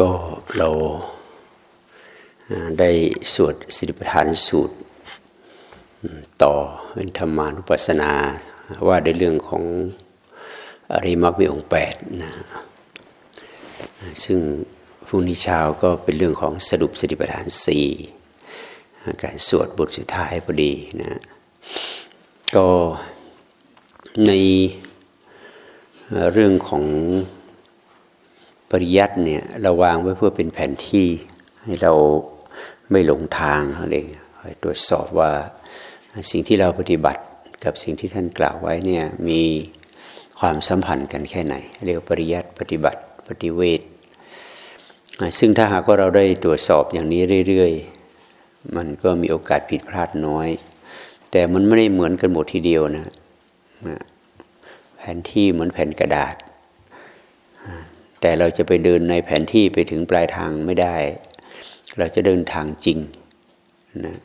ก็เราได้สวดสิริปทานสูตร ต่อเป็นธรรมานุปัสสนาว่าในเรื่องของอริมักมีองค์แปดนะซึ่งพรุ่งนี้เช้าก็เป็นเรื่องของสรุปสติปัฏฐานสี่การสวดบทสุดท้ายพอดีนะก็ในเรื่องของ ปริยัติเนี่ยเราวางไว้เพื่อเป็นแผนที่ให้เราไม่หลงทางเราเองตรวจสอบว่าสิ่งที่เราปฏิบัติกับสิ่งที่ท่านกล่าวไว้เนี่ยมีความสัมพันธ์กันแค่ไหน เรียกปริยัติปฏิบัติปฏิเวทซึ่งถ้าหากว่าเราได้ตรวจสอบอย่างนี้เรื่อยๆ มันก็มีโอกาสผิดพลาดน้อย แต่มันไม่ได้เหมือนกันหมดทีเดียวนะแผนที่เหมือนแผ่นกระดาษ แต่เราจะไปเดินในแผนที่ไปถึงปลายทางไม่ได้ เราจะเดินทางจริงนะ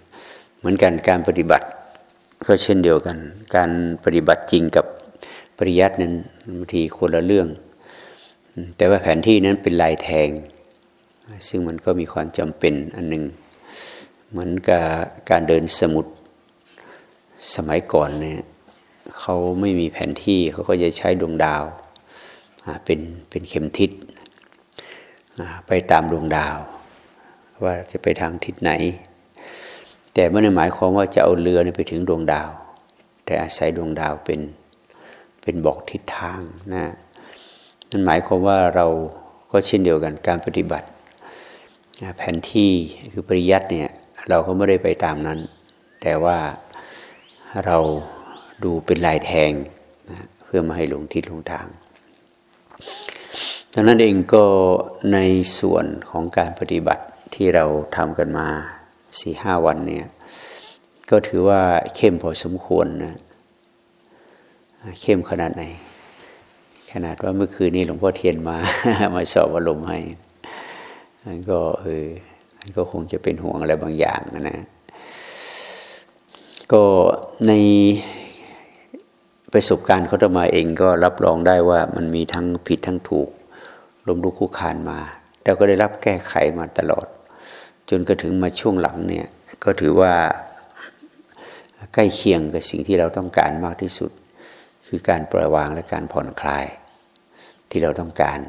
เหมือนกันการปฏิบัติก็เช่นเดียวกัน การปฏิบัติจริงกับปริยัตินั้นบางทีคนละเรื่อง แต่ว่าแผนที่นั้นเป็นลายแทง ซึ่งมันก็มีความจำเป็นอันหนึ่งเหมือนกับการเดินสมุดสมัยก่อนเนี่ยเขาไม่มีแผนที่เขาก็จะใช้ดวงดาว เป็นเป็นเข็มทิศไปตามดวงดาว ว่าจะไปทางทิศไหน แต่ไม่ได้หมายความว่าจะเอาเรือไปถึงดวงดาว แต่อาศัยดวงดาวเป็นเป็นบอกทิศทางนะนั่นหมายความว่าเราก็เช่นเดียวกันการปฏิบัติ แผนที่คือปริยัติเนี่ยเราก็ไม่ได้ไปตามนั้น แต่ว่าเราดูเป็นลายแทงนะเพื่อม่ให้หลงทิศหลงทาง ดังนั้นเองก็ในส่วนของการปฏิบัติที่เราทำกันมาสี่ห้าวันเนี่ยก็ถือว่าเข้มพอสมควรนะเข้มขนาดไหน ขนาดว่าเมื่อคืนนี้หลวงพ่อเทียนมา มาสอบอารมณ์ให้ก็เออก็คงจะเป็นห่วงอะไรบางอย่างนะ ก็ใน ประสบการณ์เขาจะมาเองก็รับรองได้ว่ามันมีทั้งผิดทั้งถูกลมลุกคุกคานมา แล้วก็ได้รับแก้ไขมาตลอด จนกระถึงมาช่วงหลังเนี่ยก็ถือว่าใกล้เคียงกับสิ่งที่เราต้องการมากที่สุด คือการปล่อยวางและการผ่อนคลาย ที่เราต้องการ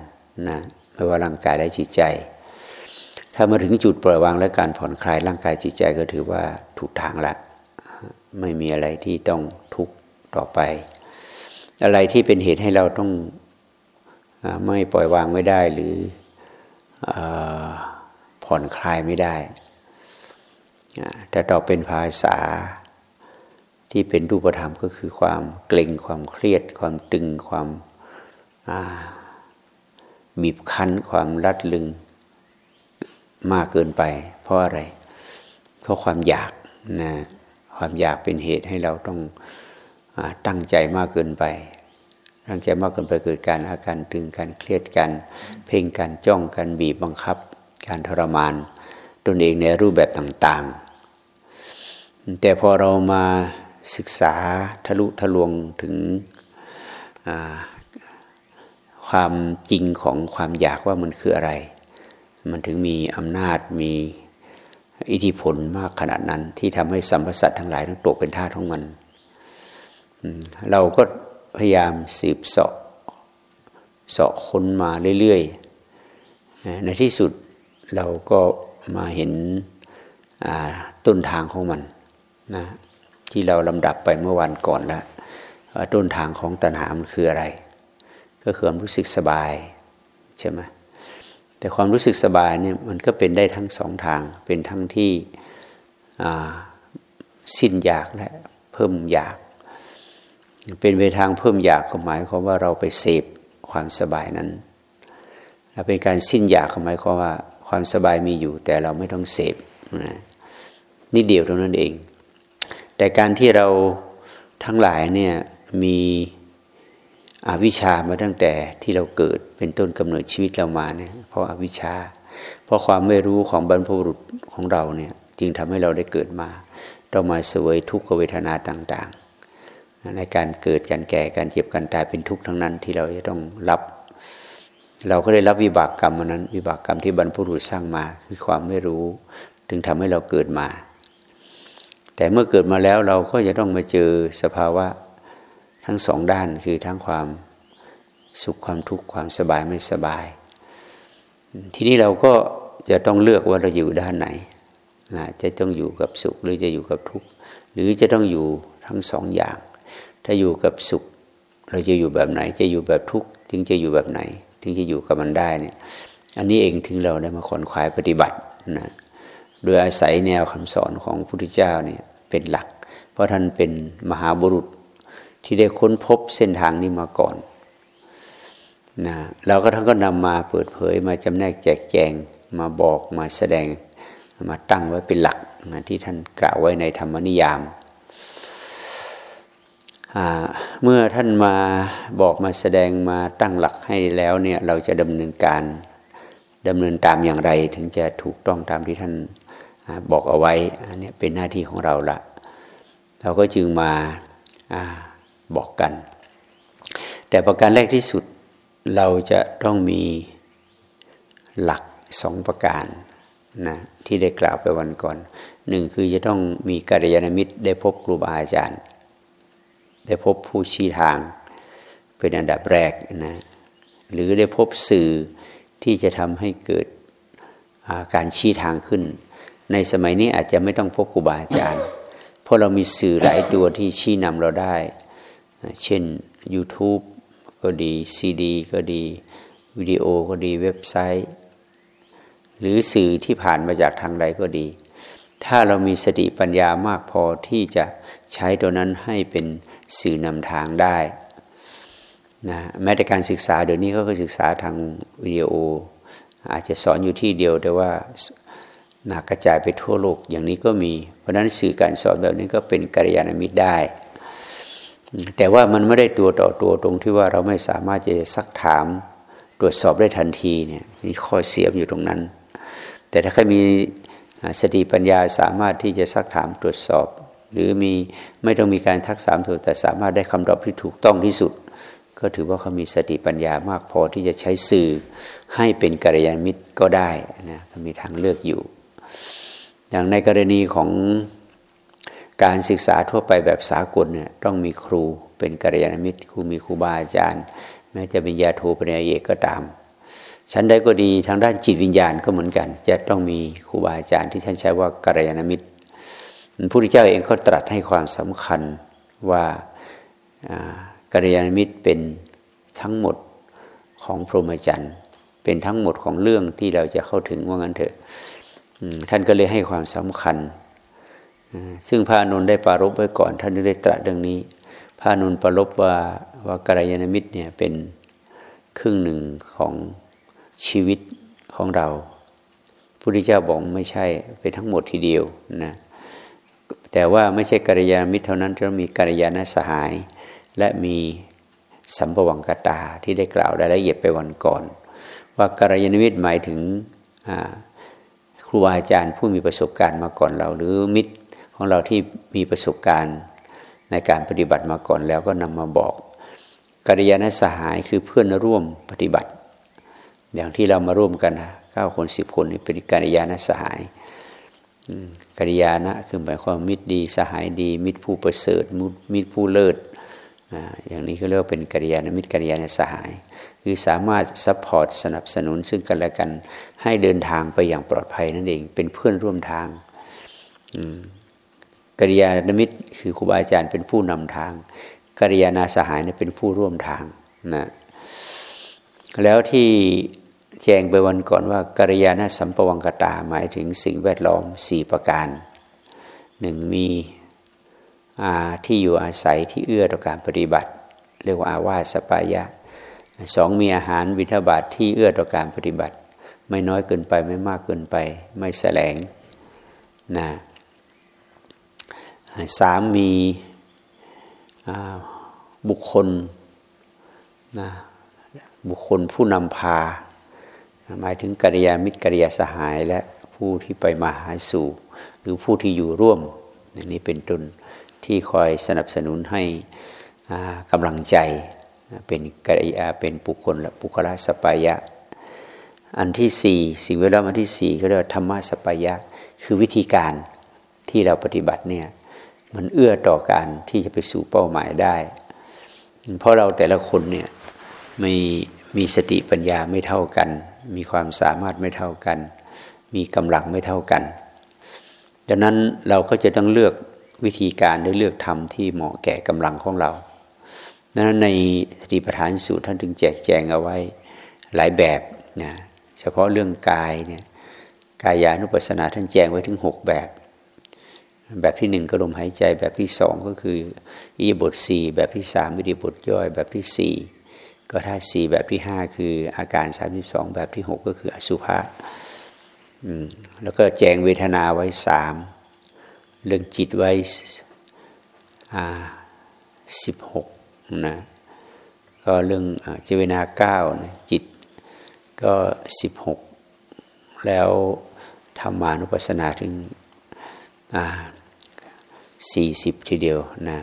นะไม่ว่าร่างกายและจิตใจ ถ้ามาถึงจุดปล่อยวางและการผ่อนคลายร่างกายจิตใจก็ถือว่าถูกทางละ ไม่มีอะไรที่ต้องทุกข์ต่อไป อะไรที่เป็นเหตุให้เราต้องไม่ปล่อยวางไม่ได้หรืออผ่อนคลายไม่ได้แต่ต่อเป็นภาษาที่เป็นรูปธรรมก็คือความเกร็งความเครียด ความตึงความบีบคั้น ความรัดลึงมากเกินไป เพราะอะไรเพราะความอยากนะความอยากเป็นเหตุให้เราต้อง ตั้งใจมากเกินไปร่างกายมากเกินไปเกิดการอาการตึงการเครียดกันเพ่งการจ้องการบีบบังคับ การทรมานตนเองในรูปแบบต่างๆ แต่พอเรามาศึกษาทะลุทะลวงถึงความจริงของความอยากว่ามันคืออะไร มันถึงมีอำนาจมีอิทธิพลมากขนาดนั้นที่ทำให้สัมพสัตทั้งหลายทั้งตกเป็นท่าของมัน เราก็พยายามสืบเสาะเสาะค้นมาเรื่อยๆ ในที่สุดเราก็มาเห็นต้นทางของมันนะที่เราลำดับไปเมื่อวันก่อนแล้วต้นทางของตัณหามันคืออะไร ก็คือความรู้สึกสบายใช่ไหมแต่ความรู้สึกสบายเนี่ยมันก็เป็นได้ทั้งสองทาง เป็นทั้งที่สิ้นอยากและเพิ่มอยาก เป็นไปทางเพิ่มอยากหมายความว่าเราไปเสพความสบายนั้นเป็นการสิ้นอยากหมายความว่าความสบายมีอยู่ แต่เราไม่ต้องเสพนะนี่เดียวเท่านั้นเอง แต่การที่เราทั้งหลายเนี่ยมีอวิชามาตั้งแต่ที่เราเกิดเป็นต้นกำเนิดชีวิตเรามาเนี่ยเพราะอาวิชา เพราะความไม่รู้ของบรรพบุรุษของเราเนี่ยจึงทำให้เราได้เกิดมา ต้องมาเสวยทุกขเวทนาต่าง ๆ ในการเกิดการแก่การเจ็บการตายเป็นทุกข์ทั้งนั้นที่เราจะต้องรับ เราก็ได้รับวิบากกรรมนั้น วิบากกรรมที่บรรพุรุษสร้างมาคือความไม่รู้ ถึงทำให้เราเกิดมา แต่เมื่อเกิดมาแล้วเราก็จะต้องมาเจอสภาวะทั้งสองด้านคือทั้งความสุขความทุกข์ความสบายไม่สบาย ทีนี้เราก็จะต้องเลือกว่าเราอยู่ด้านไหนนะจะต้องอยู่กับสุขหรือจะอยู่กับทุกข์หรือจะต้องอยู่ทั้งสองอย่าง ถ้าอยู่กับสุข เราจะอยู่แบบไหน จะอยู่แบบทุกข์ถึงจะอยู่แบบไหน ถึงจะอยู่กับมันได้เนี่ย อันนี้เองถึงเราได้มาขอนขวายปฏิบัตินะโดยอาศัยแนวคำสอนของพระพุทธเจ้าเนี่ยเป็นหลัก เพราะท่านเป็นมหาบุรุษที่ได้ค้นพบเส้นทางนี้มาก่อนนะเราก็ท่านก็นำมาเปิดเผยมาจำแนกแจกแจงมาบอกมาแสดงมาตั้งไว้เป็นหลักนะที่ท่านกล่าวไว้ในธรรมนิยาม เมื่อท่านมาบอกมาแสดงมาตั้งหลักให้แล้วเนี่ยเราจะดำเนินการดำเนินตามอย่างไร ถึงจะถูกต้องตามที่ท่านบอกเอาไว้อันนี้เป็นหน้าที่ของเราละเราก็จึงมาอบอกกัน แต่ประการแรกที่สุดเราจะต้องมีหลักสองประการนะที่ได้กล่าวไปวันก่อนหนึ่งคือจะต้องมีกัลยาณมิตรได้พบครูบาอาจารย์ ได้พบผู้ชี้ทางเป็นอันดับแรกนะหรือได้พบสื่อที่จะทำให้เกิดาการชี้ทางขึ้น ในสมัยนี้อาจจะไม่ต้องพบครูบาอาจารย์ เพราะเรามีสื่อหลายตัวที่ชี้นำเราได้ เช่น YouTube ก็ดีซีดีก็ดี วิดีโอก็ดีเว็บไซต์ หรือสื่อที่ผ่านมาจากทางใดก็ดี ถ้าเรามีสติปัญญามากพอที่จะ ใช้ตัวนั้นให้เป็นสื่อนำทางได้นะแม้แต่การศึกษาเดี๋ยวนี้เขาก็ศึกษาทางวิดีโอ อาจจะสอนอยู่ที่เดียวแต่ว่านักกระจายไปทั่วโลกอย่างนี้ก็มี เพราะนั้นสื่อการสอนแบบนี้ก็เป็นกัลยาณมิตรได้ แต่ว่ามันไม่ได้ตัวต่อตัวตรงที่ว่าเราไม่สามารถจะซักถามตรวจสอบได้ทันทีเนี่ยมีข้อเสียอยู่ตรงนั้น แต่ถ้าใครมีสติปัญญาสามารถที่จะซักถามตรวจสอบ หรือมีไม่ต้องมีการทักษามแต่สามารถได้คำตอบที่ถูกต้องที่สุด ก็ถือว่าเขามีสติปัญญามากพอที่จะใช้สื่อให้เป็นกัลยาณมิตรก็ได้นะมีทางเลือกอยู่ อย่างในกรณีของการศึกษาทั่วไปแบบสากลเนี่ยต้องมีครูเป็นกัลยาณมิตรครูมีครูบาอาจารย์ แม้จะเป็นยาโทปริญญาเอกก็ตามชั้นใดก็ดีทางด้านจิตวิญญาณก็เหมือนกัน จะต้องมีครูบาอาจารย์ที่ท่านใช้ว่ากัลยาณมิตร พระพุทธเจ้าเองก็ตรัสให้ความสำคัญว่ากัลยาณมิตรเป็นทั้งหมดของพรหมจรรย์เป็นทั้งหมดของเรื่องที่เราจะเข้าถึงว่างั้นเถอะท่านก็เลยให้ความสำคัญ ซึ่งพระนุนได้ปารบไว้ก่อน ท่านได้ตรัสเรื่องนี้ พระนุนปารบว่าว่ากรายานมิตรเนี่ยเป็นครึ่งหนึ่งของชีวิตของเราพุทธเจ้าบอกไม่ใช่เป็นทั้งหมดทีเดียวนะ แต่ว่าไม่ใช่กัลยาณมิตรเท่านั้นต้องมีกัลยาณสหาย และมีสัมภวังกตาที่ได้กล่าวรายละเอียดไปวันก่อน ว่ากัลยาณมิตรหมายถึงครูอาจารย์ผู้มีประสบการณ์มาก่อนเรา หรือมิตรของเราที่มีประสบการณ์ในการปฏิบัติมาก่อนแล้วก็นำมาบอกกัลยาณสหายคือเพื่อนร่วมปฏิบัติ อย่างที่เรามาร่วมกันเก้าคนสิบคนนี่เป็นกัลยาณสหาย กัลยาณะคือหมายความมิตรดี สหายดี มิตรผู้ประเสริฐมิตรผู้เลิศอย่างนี้ก็เรียกว่าเป็นกัลยาณมิตรกัลยาณสหาย คือสามารถ support สนับสนุนซึ่งกันและกันให้เดินทางไปอย่างปลอดภัยนั่นเองเป็นเพื่อนร่วมทางกัลยาณมิตรคือครูบาอาจารย์เป็นผู้นำทางกิริยานาสหายเนี่ยเป็นผู้ร่วมทางนะแล้วที่ แจ้งไปวันก่อนว่ากิริยาณสัมปวังกตาหมายถึงสิ่งแวดล้อมสี่ประการหนึ่งมีที่อยู่อาศัยที่เอื้อต่อการปฏิบัติ เรียกว่าอาวาสปายะสองมีอาหารวิทบาทที่เอื้อต่อการปฏิบัติ ไม่น้อยเกินไปไม่มากเกินไป ไม่แสลงนะสามมีบุคคลนะบุคคลผู้นำพา หมายถึงกิริยามิตรกิริยาสหายและผู้ที่ไปมาหาสู่ หรือผู้ที่อยู่ร่วมอย่างนี้เป็นต้นที่คอยสนับสนุนให้กำลังใจเป็นกิริยาเป็นปุคคลและปุคละสปายะ อันที่สี่สิ่งแวดล้อมอันที่สี่ก็เรียกว่าธรรมะสปายะ คือวิธีการที่เราปฏิบัติเนี่ยมันเอื้อต่อการที่จะไปสู่เป้าหมายได้ เพราะเราแต่ละคนเนี่ยไม่มีสติปัญญาไม่เท่ากัน มีความสามารถไม่เท่ากัน มีกำลังไม่เท่ากัน ดังนั้นเราก็จะต้องเลือกวิธีการหรือเลือกธรรมที่เหมาะแก่กำลังของเราดังนั้นในสติปัฏฐานสูตรท่านถึงแจกแจงเอาไว้หลายแบบนะเฉพาะเรื่องกายเนี่ยกายานุปัสสนาท่านแจงไว้ถึงหกแบบ แบบที่หนึ่งก็ลมหายใจแบบที่สองก็คืออิยบทสี่แบบที่สามอิยบทย่อย แบบที่สี่ ก็ธาตุสี่แบบที่ห้าคืออาการสามสิบสองแบบที่หกก็คืออสุภะแล้วก็แจงเวทนาไว้สามเรื่องจิตไว้สิบหกนะก็เรื่องเจเวนาเก้านะจิตก็สิบหกแล้วธรรมานุปัสสนาถึงสี่สิบทีเดียวนะ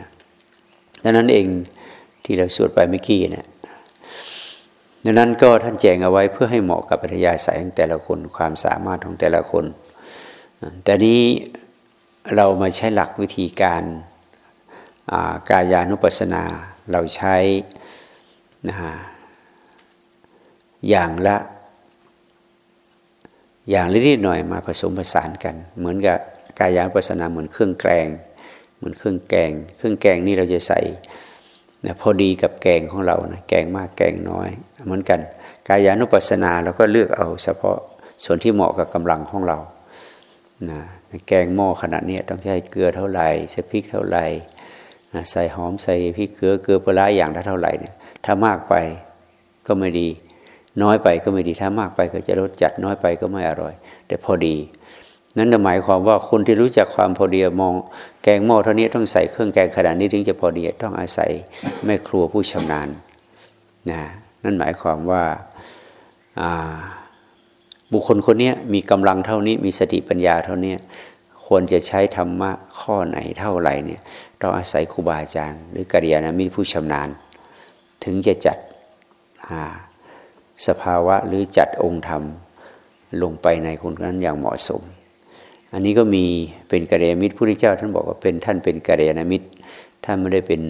ดังนั้นเองที่เราสวดไปเมื่อกี้เนะี่ย ดังนั้นก็ท่านแจงเอาไว้เพื่อให้เหมาะกับปัญญาสายของแต่ละคนความสามารถของแต่ละคน แต่นี้เรามาใช้หลักวิธีการกายานุปัสสนา เราใช้นะอย่างละอย่างละนิดหน่อยมาผสมผสานกัน เหมือนกับกายานุปัสสนาเหมือนเครื่องแกง เหมือนเครื่องแกง เครื่องแกงนี่เราจะใส่ นะพอดีกับแกงของเรานะแกงมากแกงน้อย เหมือนกัน กายานุปัสสนาเราก็เลือกเอาเฉพาะส่วนที่เหมาะกับกำลังของเรานะแกงหม้อขนาดนี้ต้องใช้เกลือเท่าไหร่ใช้พริกเท่าไหร่ใส่หอมใส่พริกเกลือเกลือปลาอย่างละเท่าไหร่เนี่ยถ้ามากไปก็ไม่ดี น้อยไปก็ไม่ดีถ้ามากไปก็จะรสจัดน้อยไปก็ไม่อร่อย แต่พอดี นั่นหมายความว่าคนที่รู้จักความพอดีมอง แกงหม้อเท่านี้ต้องใส่เครื่องแกงขนาดนี้ถึงจะพอดีต้องอาศัยแม่ครัวผู้ชำนาญนะนั่นหมายความว่าบุคคลคนนี้มีกำลังเท่านี้มีสติปัญญาเท่านี้ควรจะใช้ธรรมะข้อไหนเท่าไหร่เนี่ยต้องอาศัยครูบาอาจารย์ หรือกัลยาณมิตรผู้ชำนาญ ถึงจะจัดสภาวะหรือจัดองค์ธรรมลงไปในคนนั้นอย่างเหมาะสม อันนี้ก็มีเป็นกัลยาณมิตรผู้ที่เจ้า ท่านบอกว่าเป็นท่านเป็นกัลยาณมิตร ท่านไม่ได้เป็น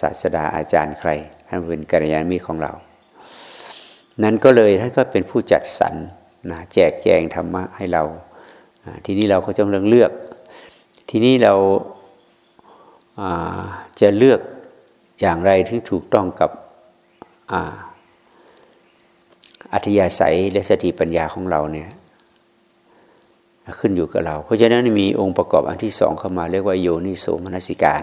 ศาสดาอาจารย์ใคร ท่านเป็นกัลยาณมิตรของเรา นั้นก็เลยท่านก็เป็นผู้จัดสรรนะแจกแจงธรรมะให้เรา ทีนี้เราก็ต้องเลือกเลือก ทีนี้เราจะเลือกอย่างไรที่ถูกต้องกับอัธยาศัยและสติปัญญาของเราเนี่ย ขึ้นอยู่กับเรา เพราะฉะนั้นมีองค์ประกอบอันที่สองเข้ามาเรียกว่าโยนิโสมนสิการ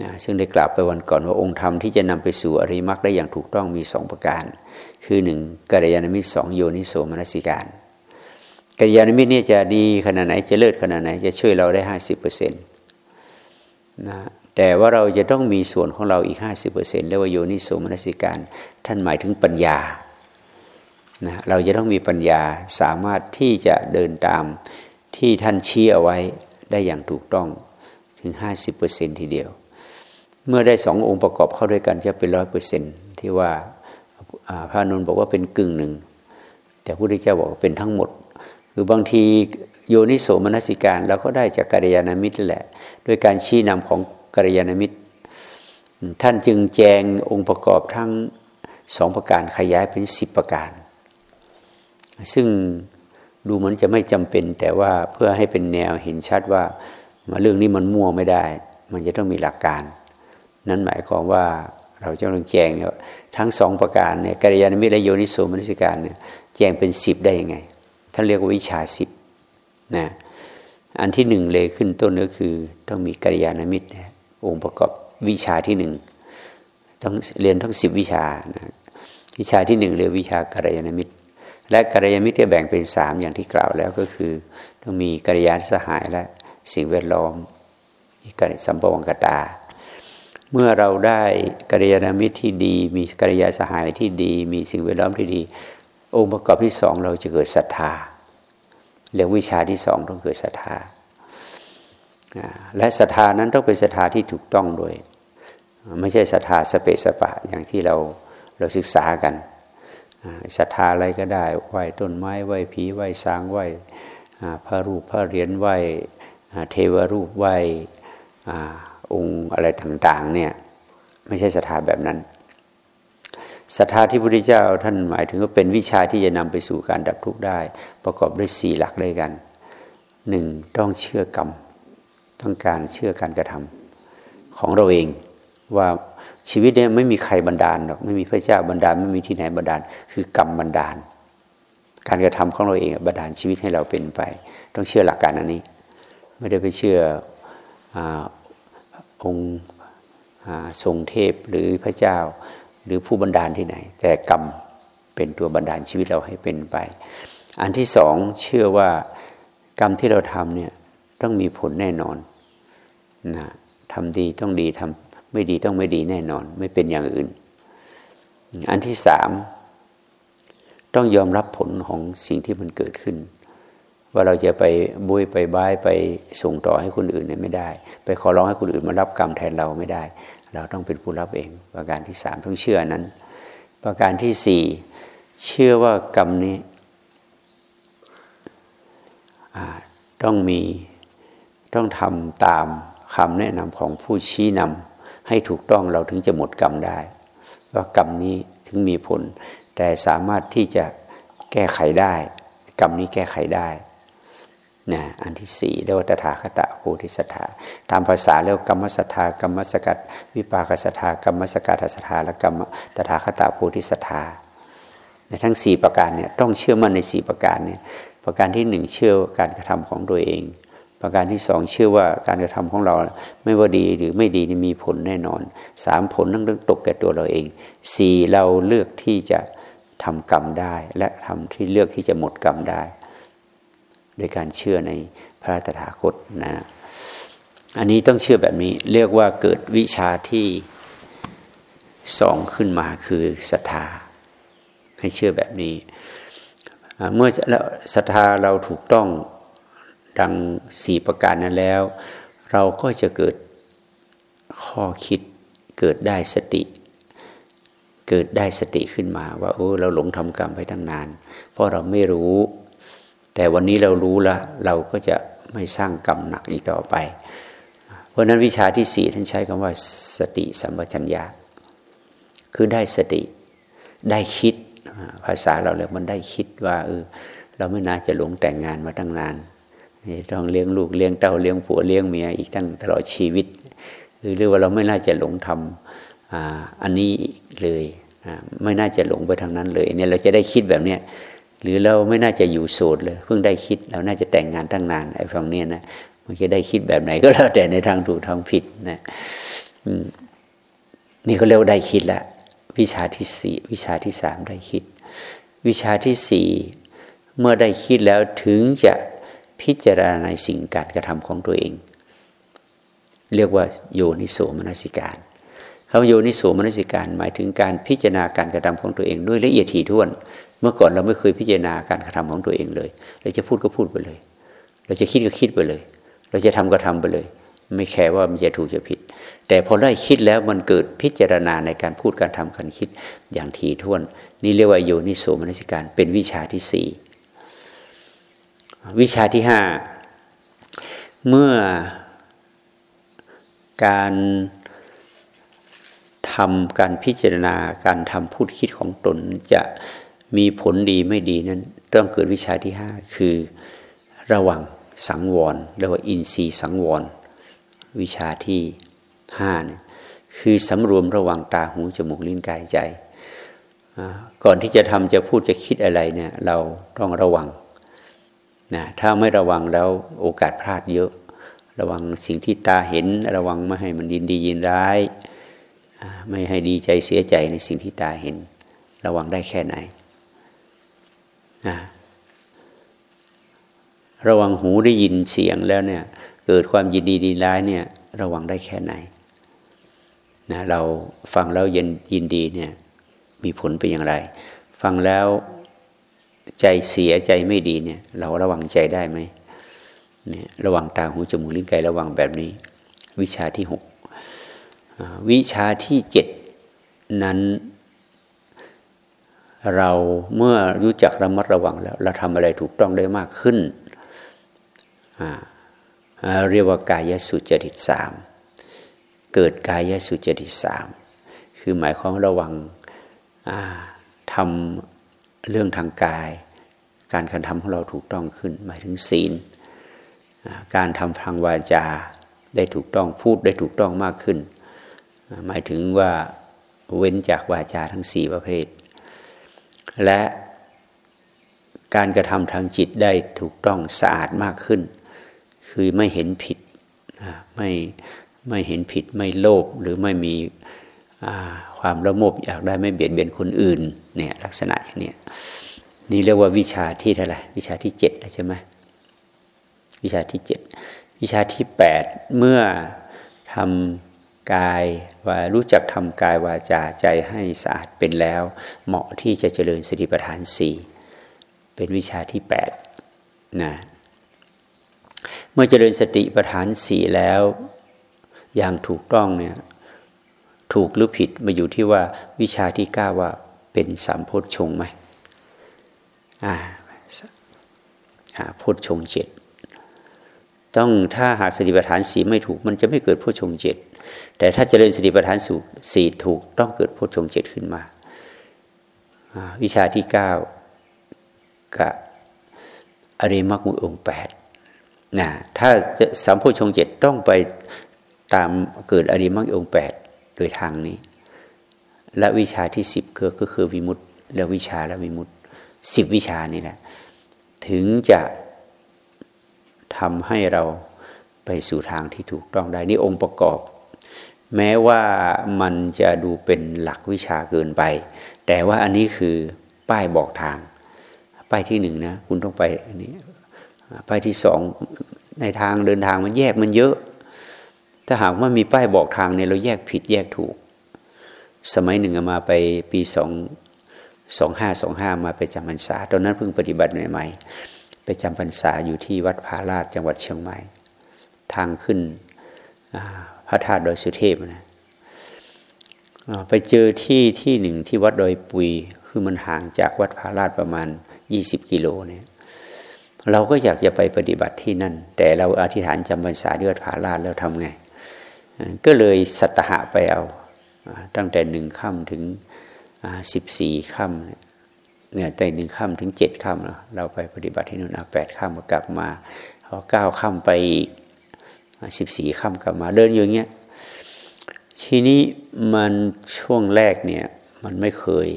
นะซึ่งได้กล่าวไปวันก่อนว่าองค์ธรรมที่จะนำไปสู่อริมักได้อย่างถูกต้องมีสองประการ คือหนึ่งกัลยาณมิตรสองโยนิโสมนสิการกัลยาณมิตรนี่จะดีขนาดไหนจะเลิศขนาดไหนจะช่วยเราได้ห้าสิบเปอร์เซ็นต์นะแต่ว่าเราจะต้องมีส่วนของเราอีกห้าสิบเปอร์เซ็นต์เรียกว่าโยนิโสมนสิการ ท่านหมายถึงปัญญา นะเราจะต้องมีปัญญาสามารถที่จะเดินตามที่ท่านชี้เอาไว้ได้อย่างถูกต้องถึง 50%ทีเดียว เมื่อได้สององค์ประกอบเข้าด้วยกันจะเป็นร้อยเปอร์เซ็นที่ว่าพระนนท์บอกว่าเป็นกึ่งหนึ่ง แต่พระพุทธเจ้าบอกว่าเป็นทั้งหมดหรือบางทีโยนิโสมนสิการเราก็ได้จากกัลยาณมิตรแหละด้วยการชี้นำของกัลยาณมิตร ท่านจึงแจงองค์ประกอบทั้งสองประการขยายเป็นสิบประการ ซึ่งดูเหมือนจะไม่จำเป็น แต่ว่าเพื่อให้เป็นแนวเห็นชัดว่ามาเรื่องนี้มันมั่วไม่ได้ มันจะต้องมีหลักการ นั้นหมายความว่าเราจะต้องแจงทั้งสองประการเนี่ยกัลยาณมิตรและโยนิโสมนสิการเนี่ยแจงเป็นสิบได้ยังไงท่านเรียกว่าวิชาสิบนะอันที่หนึ่งเลยขึ้นต้นก็คือต้องมีกัลยาณมิตรองค์ประกอบวิชาที่หนึ่งต้องเรียนทั้งสิบวิชานะวิชาที่หนึ่งเรียกวิชากัลยาณมิตร และกัลยาณมิตรแบ่งเป็นสามอย่างที่กล่าวแล้วก็คือ ต้องมีกัลยาณสหายและสิ่งแวดล้อมกัลสัมปวังกตา เมื่อเราได้กัลยาณมิตรที่ดี มีกัลยาณสหายที่ดี มีสิ่งแวดล้อมที่ดี องค์ประกอบที่สองเราจะเกิดศรัทธาเรียกวิชาที่สองต้องเกิดศรัทธาและศรัทธานั้นต้องเป็นศรัทธาที่ถูกต้องด้วย ไม่ใช่ศรัทธาสเปสปะอย่างที่เราเราศึกษากัน ศรัทธาอะไรก็ได้ไหวต้นไม้ไหวผีไหวสางไหวพระรูปพระเหรียญไหวเทวรูปไหวองค์อะไรต่างๆเนี่ยไม่ใช่ศรัทธาแบบนั้นศรัทธาที่พระพุทธเจ้าท่านหมายถึงว่าเป็นวิชาที่จะนำไปสู่การดับทุกข์ได้ ประกอบด้วยสี่หลักด้วยกันหนึ่งต้องเชื่อกรรม ต้องการเชื่อการกระทำของเราเองว่า ชีวิตเนี่ยไม่มีใครบันดาลหรอกไม่มีพระเจ้าบันดาลไม่มีที่ไหนบันดาล คือกรรมบันดาล การกระทำของเราเองบันดาลชีวิตให้เราเป็นไป ต้องเชื่อหลักการอันนี้ ไม่ได้ไปเชื่ออองค์ทรงเทพหรือพระเจ้าหรือผู้บันดาลที่ไหน แต่กรรมเป็นตัวบันดาลชีวิตเราให้เป็นไป อันที่สองเชื่อว่ากรรมที่เราทำเนี่ยต้องมีผลแน่นอนนะทำดีต้องดีทำ ไม่ดีต้องไม่ดีแน่นอน ไม่เป็นอย่างอื่น อันที่สามต้องยอมรับผลของสิ่งที่มันเกิดขึ้น ว่าเราจะไปบุยไปบ้ายไปส่งต่อให้คนอื่นเนี่ยไม่ได้ ไปขอร้องให้คนอื่นมารับกรรมแทนเราไม่ได้ เราต้องเป็นผู้รับเอง ประการที่สามต้องเชื่อนั้น ประการที่สี่เชื่อว่ากรรมนี้ต้องมีต้องทำตามคำแนะนำของผู้ชี้นำ ให้ถูกต้องเราถึงจะหมดกรรมได้ว่ากรรมนี้ถึงมีผล แต่สามารถที่จะแก้ไขได้ กรรมนี้แก้ไขได้นะอันที่สี่เรียกว่าตถาคตโพธิสัตถาตามภาษาเรียกกรรมสัทธากรรมสกัดวิปากสัทธากรรมสกัดสัทธาและกรรมตถาคตโพธิสัทธาในทั้งสี่ประการเนี่ยต้องเชื่อมั่นในสี่ประการเนี่ยประการที่หนึ่งเชื่อการกระทำของตัวเอง ประการที่สองเชื่อว่าการกระทำของเราไม่ว่าดีหรือไม่ดีนี่มีผลแน่นอนสามผลต้องตกแก่ตัวเราเองสี่เราเลือกที่จะทำกรรมได้ และทำที่เลือกที่จะหมดกรรมได้ โดยการเชื่อในพระตถาคตนะอันนี้ต้องเชื่อแบบนี้เรียกว่าเกิดวิชาที่สองขึ้นมาคือศรัทธา ให้เชื่อแบบนี้ เมื่อศรัทธาเราถูกต้อง ดังสี่ประการนั้นแล้ว เราก็จะเกิดข้อคิดเกิดได้สติ เกิดได้สติขึ้นมาว่าโอ้เราหลงทำกรรมไปตั้งนาน เพราะเราไม่รู้ แต่วันนี้เรารู้ล้วเราก็จะไม่สร้างกรรมหนักอีกต่อไป เพราะนั้นวิชาที่สี่ท่านใช้คำว่าสติสัมปชัญญะคือได้สติได้คิดภาษาเราเรียกมันได้คิดว่าเออเราไม่น่าจะหลงแต่งงานมาตั้งนาน ต้องเลี้ยงลูกเลี้ยงเต้าเลี้ยงผัวเลี้ยงเมียอีกตั้งตลอดชีวิตหรือว่าเราไม่น่าจะหลงทำอันนี้เลยไม่น่าจะหลงไปทางนั้นเลยเนี่ยเราจะได้คิดแบบเนี้ยหรือเราไม่น่าจะอยู่โสดเลยเพิ่งได้คิดเราน่าจะแต่งงานตั้งนานไอ้ฟังเนี้ยนะมันจะได้คิดแบบไหนก็แล้วแต่ในทางถูกทางผิดนะนี่เขาเรียกว่าได้คิดละวิชาที่สี่วิชาที่สามได้คิด วิชาที่สี่เมื่อได้คิดแล้วถึงจะ พิจารณาในสิ่งการกระทำของตัวเอง เรียกว่าโยนิโสมนสิการคำโยนิโสมนสิการ หมายถึงการพิจารณาการกระทำของตัวเอง ด้วยละเอียดถี่ถ้วน เมื่อก่อนเราไม่เคยพิจารณาการกระทำของตัวเองเลย เราจะพูดก็พูดไปเลย เราจะคิดก็คิดไปเลย เราจะทำก็ทำไปเลย ไม่แคร์ว่ามันจะถูกจะผิด แต่พอได้คิดแล้วมันเกิดพิจารณาในการพูดการทำการคิดอย่างทีท่วน นี่เรียกว่าโยนิโสมนสิการ เป็นวิชาที่สี่ วิชาที่ห้าเมื่อการทำการพิจารณาการทำพูดคิดของตนจะมีผลดีไม่ดีนั้นต้องเกิดวิชาที่ห้าคือระวังสังวรเรียกว่าอินทรีย์สังวร วิชาที่ห้าเนี่ยคือสำรวมระวังตาหูจมูกลิ้นกายใจ ก่อนที่จะทำจะพูดจะคิดอะไรเนี่ยเราต้องระวัง นะถ้าไม่ระวังแล้วโอกาสพลาดเยอะ ระวังสิ่งที่ตาเห็น ระวังไม่ให้มันยินดียินร้าย ไม่ให้ดีใจเสียใจในสิ่งที่ตาเห็น ระวังได้แค่ไหน ระวังหูได้ยินเสียงแล้วเนี่ยเกิดความยินดีดีร้ายเนี่ยระวังได้แค่ไหนนะเราฟังแล้วยินยินดีเนี่ยมีผลไปอย่างไร ฟังแล้ว ใจเสียใจไม่ดีเนี่ย เราระวังใจได้ไหมเนี่ยระวังตาหูจมูกลิ้นกายระวังแบบนี้ วิชาที่หกวิชาที่เจ็ดนั้น เราเมื่อรู้จักระมัดระวังแล้ว เราทำอะไรถูกต้องได้มากขึ้น เรียกว่ากายสุจริตสามเกิดกายสุจริตสามคือหมายความระวังทำ เรื่องทางกาย การการทำของเราถูกต้องขึ้นหมายถึงศีล การทำทางวาจาได้ถูกต้องพูดได้ถูกต้องมากขึ้น หมายถึงว่าเว้นจากวาจาทั้งสี่ประเภท และการกระทำทางจิตได้ถูกต้องสะอาดมากขึ้น คือไม่เห็นผิดไม่ไม่เห็นผิดไม่โลภหรือไม่มีความระมบอยากได้ไม่เบียดเบียนคนอื่น เนี่ยลักษณะอย่างนี้นี่เรียกว่าวิชาที่เท่าไหร่วิชาที่เจ็ดใช่ไหมวิชาที่เจ็ดวิชาที่แปดเมื่อทำกายว่ารู้จักทำกายวาจาใจให้สะอาดเป็นแล้ว เหมาะที่จะเจริญสติปัฏฐานสี่เป็นวิชาที่แปดนะเมื่อเจริญสติปัฏฐานสี่แล้ว อย่างถูกต้องเนี่ยถูกหรือผิดมาอยู่ที่ว่าวิชาที่ก้าว่า เป็นสามโพชฌงไหมอ่าโพชฌงเจ็ดต้องถ้าหากสติปัฏฐานสีไม่ถูก มันจะไม่เกิดโพชฌงเจ็ดแต่ถ้าเจริญสติปัฏฐานสูสี่ถูกต้องเกิดโพชฌงเจ็ดขึ้นมา วิชาที่เก้ากับอริมักมุองแปดนะถ้าสามโพชฌงเจ็ดต้องไปตามเกิดอริมักองแปดโดยทางนี้ และวิชาที่สิบคือก็คือวิมุตต์แล้ววิชาและวิมุตต์สิบวิชานี่แหละถึงจะทำให้เราไปสู่ทางที่ถูกต้องได้นี่องค์ประกอบ แม้ว่ามันจะดูเป็นหลักวิชาเกินไป แต่ว่าอันนี้คือป้ายบอกทาง ป้ายที่หนึ่งนะคุณต้องไปอันนี้ป้ายที่สองในทางเดินทางมันแยกมันเยอะ ถ้าหากว่ามีป้ายบอกทางเนี่ยเราแยกผิดแยกถูก สมัยหนึ่งมาไปปีสองสองห้าสองห้ามาไปจำพรรษา ตอนนั้นเพิ่งปฏิบัติใหม่ๆไปจำพรรษาอยู่ที่วัดผาลาดจังหวัดเชียงใหม่ ทางขึ้นพระธาตุดอยสุเทพนะไปเจอที่ที่หนึ่งที่วัดดอยปุยคือมันห่างจากวัดผาลาดประมาณ 20 กิโลเนี่ยเราก็อยากจะไปปฏิบัติที่นั่น แต่เราอธิษฐานจำพรรษาที่วัดผาลาดแล้วทำไง ก็เลยสัตหะไปเอา ตั้งแต่หนึ่งค่ำถึงสิบสี่ค่ำเนี่ยแต่หนึ่งค่ำถึงเจ็ดค่ำเราไปปฏิบัติที่นู่นเอาแปดค่ำกลับมาพอเก้าค่ำไปอีกสิบสี่ค่ำกลับมาเดินอย่างเงี้ยทีนี้มันช่วงแรกเนี่ยมันไม่เคย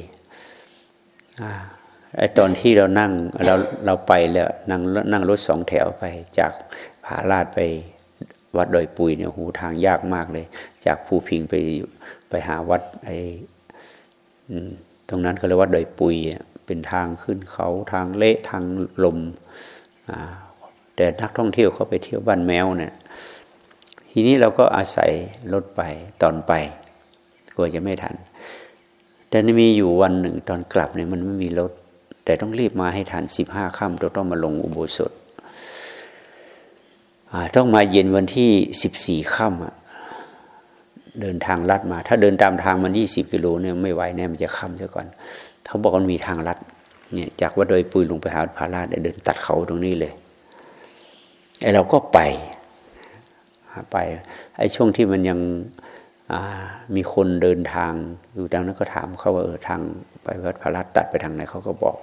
ไอตอนที่เรานั่งเราเราไปแล้วนั่งนั่งรถสองแถวไปจากผาลาดไป วัดดอยปุยเนี่ยหูทางยากมากเลย จากภูพิงไปไปหาวัดไอ้ตรงนั้นเขาเรียกวัดดอยปุยเป็นทางขึ้นเขาทางเละทางลมแต่นักท่องเที่ยวเขาไปเที่ยวบ้านแมวเนี่ยทีนี้เราก็อาศัยรถไปตอนไปกลัวจะไม่ทัน แต่มีอยู่วันหนึ่งตอนกลับเนี่ยมันไม่มีรถ แต่ต้องรีบมาให้ทันสิบห้าค่ำเราต้องมาลงอุโบสถ ต้องมาเย็นวันที่สิบสี่ค่ำเดินทางลัดมา ถ้าเดินตามทางมันยี่สิบกิโลเนี่ยไม่ไหวแน่มันจะค่ำซะก่อนเขาบอกมันมีทางลัดเนี่ยจากวัดโดยปุยลงไปหาพาราเดินตัดเขาตรงนี้เลยไอเราก็ไปไปไอช่วงที่มันยังมีคนเดินทางอยู่ดังนั้นก็ถามเขาว่าเออทางไปวัดพาราตัดไปทางไหนเขาก็บอก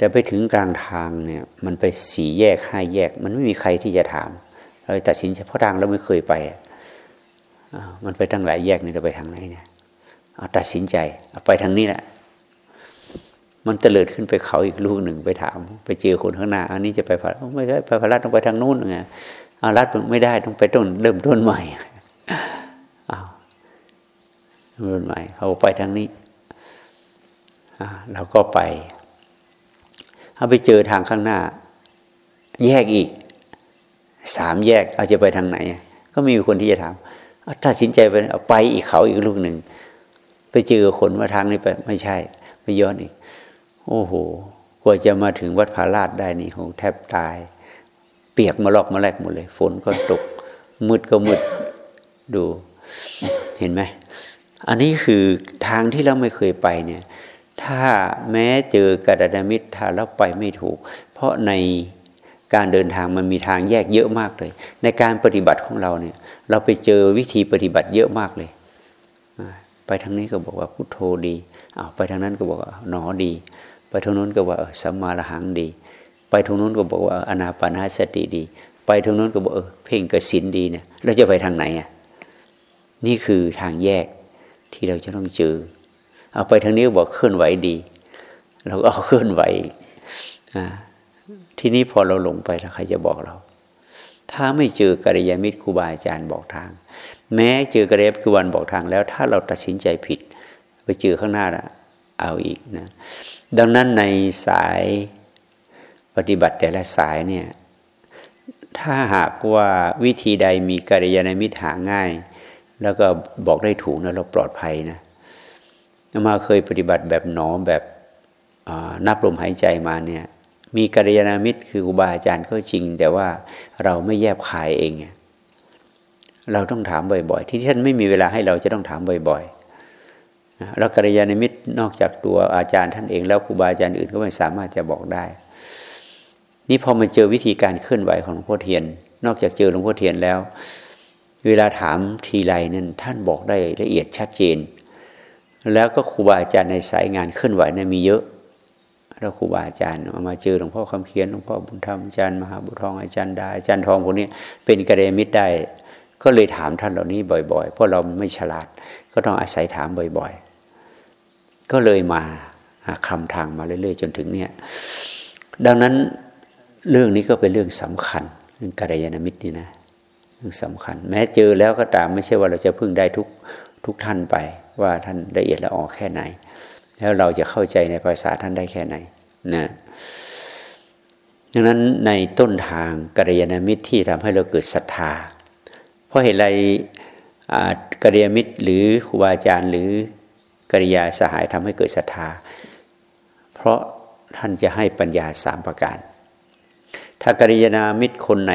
แต่ไปถึงกลางทางเนี่ยมันไปสี่แยกห้าแยก มันไม่มีใครที่จะถาม เราตัดสินเฉพาะทางเราไม่เคยไปมันไปตั้งหลายแยกนี่เราไปทางไหนเนี่ยตัดสินใจเอาไปทางนี้แหละมันเตลิดขึ้นไปเขาอีกลูกหนึ่งไปถาม ไปเจอคนข้างหน้า อันนี้จะไปพาไม่ใช่ไปพารัดต้องไปทางนู้นไงอารัดไม่ได้ต้องไปต้นเริ่มต้นใหม่อ้าเริ่มใหม่ เขาไปทางนี้เราก็ไป เอาไปเจอทางข้างหน้า แยกอีกสามแยกเอาจะไปทางไหน ก็มีคนที่จะถามถ้าสินใจไปเอาไปอีกเขาอีกลูกหนึ่งไปเจอคนว่าทางนี้ไปไม่ใช่ไปย้อนอีก โอ้โหกว่าจะมาถึงวัดพาราดได้นี่คงแทบตาย เปียกมาลอกมาแลกหมดเลย ฝนก็ตก มืดก็มืดดู เห็นไหมอันนี้คือทางที่เราไม่เคยไปเนี่ย ถ้าแม้เจอกระดามิตรถ้าเราไปไม่ถูก เพราะในการเดินทางมันมีทางแยกเยอะมากเลย ในการปฏิบัติของเราเนี่ย เราไปเจอวิธีปฏิบัติเยอะมากเลย ไปทางนี้ก็บอกว่าพุทโธดีอาไปทางนั้นก็บอกว่าหนอดี ไปทางนู้นก็ว่าสัมมาละหังดี ไปทางนู้นก็บอกว่าอนาปานาสติดี ไปทางนู้นก็บอกเออเพ่งกสินดีเนี่ยเราจะไปทางไหนอะนี่คือทางแยกที่เราจะต้องเจอ เอาไปทางนี้บอกเคลื่อนไหวดี เราก็เอาเคลื่อนไหวอ่าทีนี้พอเราหลงไปแล้วใครจะบอกเรา ถ้าไม่เจอกัลยาณมิตรครูบาอาจารย์บอกทาง แม้เจอกัลยาณมิตรครูบาบอกทางแล้ว ถ้าเราตัดสินใจผิด ไปเจอข้างหน้าละเอาอีกนะดังนั้นในสายปฏิบัติแต่ละสายเนี่ยถ้าหากว่าวิธีใดมีกัลยาณมิตรหาง่าย แล้วก็บอกได้ถูกนะเราปลอดภัยนะ มาเคยปฏิบัติแบบหนอแบบนับลมหายใจมาเนี่ยมีกัลยาณมิตรคือครูบาอาจารย์ก็จริง แต่ว่าเราไม่แยบคายเอง เราต้องถามบ่อย ๆ ที่ท่านไม่มีเวลาให้เราจะต้องถามบ่อยๆแล้วกัลยาณมิตรนอกจากตัวอาจารย์ท่านเอง แล้วครูบาอาจารย์อื่นก็ไม่สามารถจะบอกได้ นี่พอมาเจอวิธีการเคลื่อนไหวของหลวงพ่อเทียน นอกจากเจอหลวงพ่อเทียนแล้ว เวลาถามทีไรนั่นท่านบอกได้ละเอียดชัดเจน แล้วก็ครูบาอาจารย์ในสายงานเคลื่อนไหวนั้นมีเยอะแล้วครูบาอาจารย์มาเจอหลวงพ่อคำเขียนหลวงพ่อบุญธรรมอาจารย์มหาบุตรทองอาจารย์ดาอาจารย์ทองพวกนี้เป็นกระเดมิตรได้ ก็เลยถามท่านเหล่านี้บ่อย ๆ เพราะเราไม่ฉลาด ก็ต้องอาศัยถามบ่อยๆ ก็เลยมาคลำทางมาเรื่อยๆ จนถึงเนี่ยดังนั้นเรื่องนี้ก็เป็นเรื่องสำคัญเรื่องกัลยาณมิตรนี่นะเรื่องสำคัญ แม้เจอแล้วก็ตามไม่ใช่ว่าเราจะพึ่งได้ทุกทุกท่านไป ว่าท่านละเอียดละออแค่ไหน แล้วเราจะเข้าใจในภาษาท่านได้แค่ไหนนะดังนั้นในต้นทางกัลยาณมิตรที่ทำให้เราเกิดศรัทธา เพราะเหตุไรกัลยาณมิตรหรือครูบาอาจารย์หรือกัลยาสหายทำให้เกิดศรัทธา เพราะท่านจะให้ปัญญาสามประการ ถ้ากัลยาณมิตรคนไหน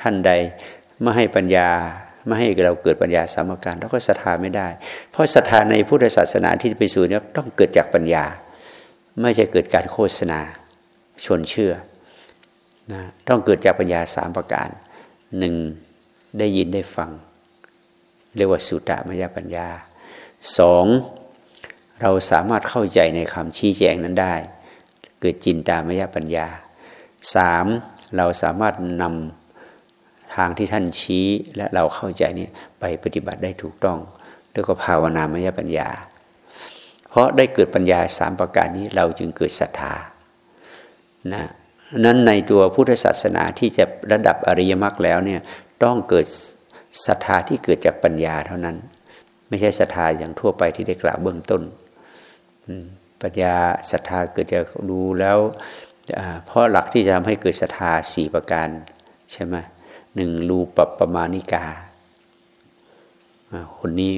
ท่านใดไม่ให้ปัญญา ไม่ให้เราเกิดปัญญาสามการเราก็ศรัทธาไม่ได้ เพราะศรัทธาในพุทธศาสนาที่ไปสู่นี้ต้องเกิดจากปัญญา ไม่ใช่เกิดการโฆษณาชวนเชื่อนะต้องเกิดจากปัญญาสามประการหนึ่งได้ยินได้ฟัง เรียกว่าสุตตมยปัญญาสองเราสามารถเข้าใจในคำชี้แจงนั้นได้ เกิดจินตามยปัญญาสามเราสามารถนำางที่ท่านชี้และเราเข้าใจนี่ไปปฏิบัติได้ถูกต้องแล้วก็ภาวนามยปัญญา เพราะได้เกิดปัญญาสามประการนี้เราจึงเกิดศรัทธานะนั้นในตัวพุทธศาสนาที่จะระดับอริยมรรคแล้วเนี่ยต้องเกิดศรัทธาที่เกิดจากปัญญาเท่านั้น ไม่ใช่ศรัทธาอย่างทั่วไปที่ได้กล่าวเบื้องต้นปัญญาศรัทธาเกิดจากดูแล้วเพราะหลักที่จะทำให้เกิดศรัทธาสี่ประการใช่ไหม หนึ่งรูปประมาณิกาคนนี้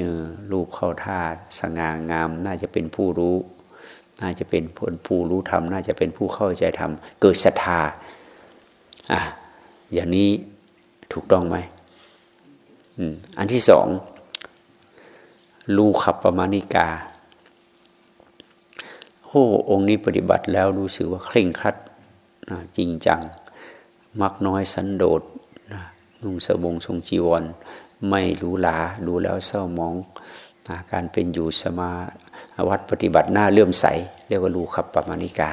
รูปเข้าท่าสง่างาม น่าจะเป็นผู้รู้ น่าจะเป็นผู้รู้ธรรมน่าจะเป็นผู้เข้าใจธรรมเกิดศรัทธาอะอย่างนี้ถูกต้องไหมอันที่สองรูขับประมาณิกาโอ้องค์นี้ปฏิบัติแล้วรู้สึกว่าเคร่งครัดจริงจัง มักน้อยสันโดษ นุ่งสบงทรงจีวร ไม่รู้หลาดูแล้วเศร้ามองการเป็นอยู่สมาวัดปฏิบัติหน้าเลื่อมใส เรียกว่ารูขับปมาณิกา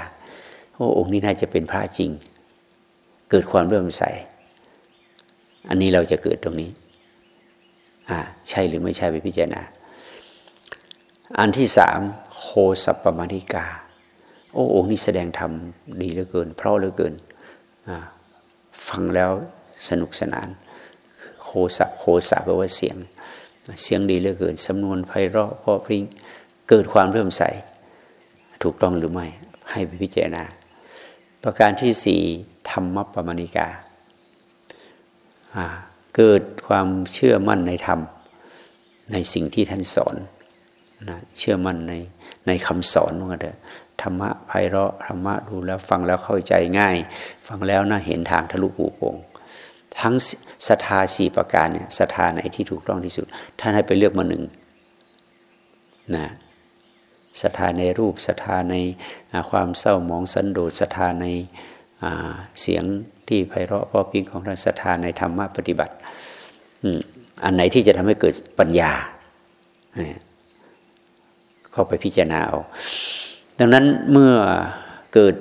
โอ้องค์นี้น่าจะเป็นพระจริง เกิดความเลื่อมใส อันนี้เราจะเกิดตรงนี้อ่าใช่หรือไม่ใช่ไปพิจารณา อันที่สามโคสัปปมาณิกา โอ้องค์นี้แสดงธรรมดีเหลือเกิน เพราะเหลือเกิน ฟังแล้ว สนุกสนาน โคสับโคสับแปลว่าเสียง เสียงดีเหลือเกินสำนวนไพเราะเพราะพริ้งเกิดความเริ่มใส ถูกต้องหรือไม่ ให้พิจารณา ประการที่สี่ธรรมปมาณิกา เกิดความเชื่อมั่นในธรรม ในสิ่งที่ท่านสอนนะเชื่อมั่นในในคำสอนว่าเถอะธรรมะไพเราะธรรมะดูแล้วฟังแล้วเข้าใจง่าย ฟังแล้วน่าเห็นทางทะลุปูโป่ง ทั้งศรัทธาสี่ประการเนี่ยศรัทธาไหนที่ถูกต้องที่สุด ท่านให้ไปเลือกมาหนึ่งนะศรัทธาในรูปศรัทธาในความเศร้าหมองสันโดษศรัทธาในเสียงที่ไพเราะพ่อพิงของท่านศรัทธาในธรรมะปฏิบัติอันไหนที่จะทำให้เกิดปัญญาเข้าไปพิจารณาเอาดังนั้นเมื่อเกิด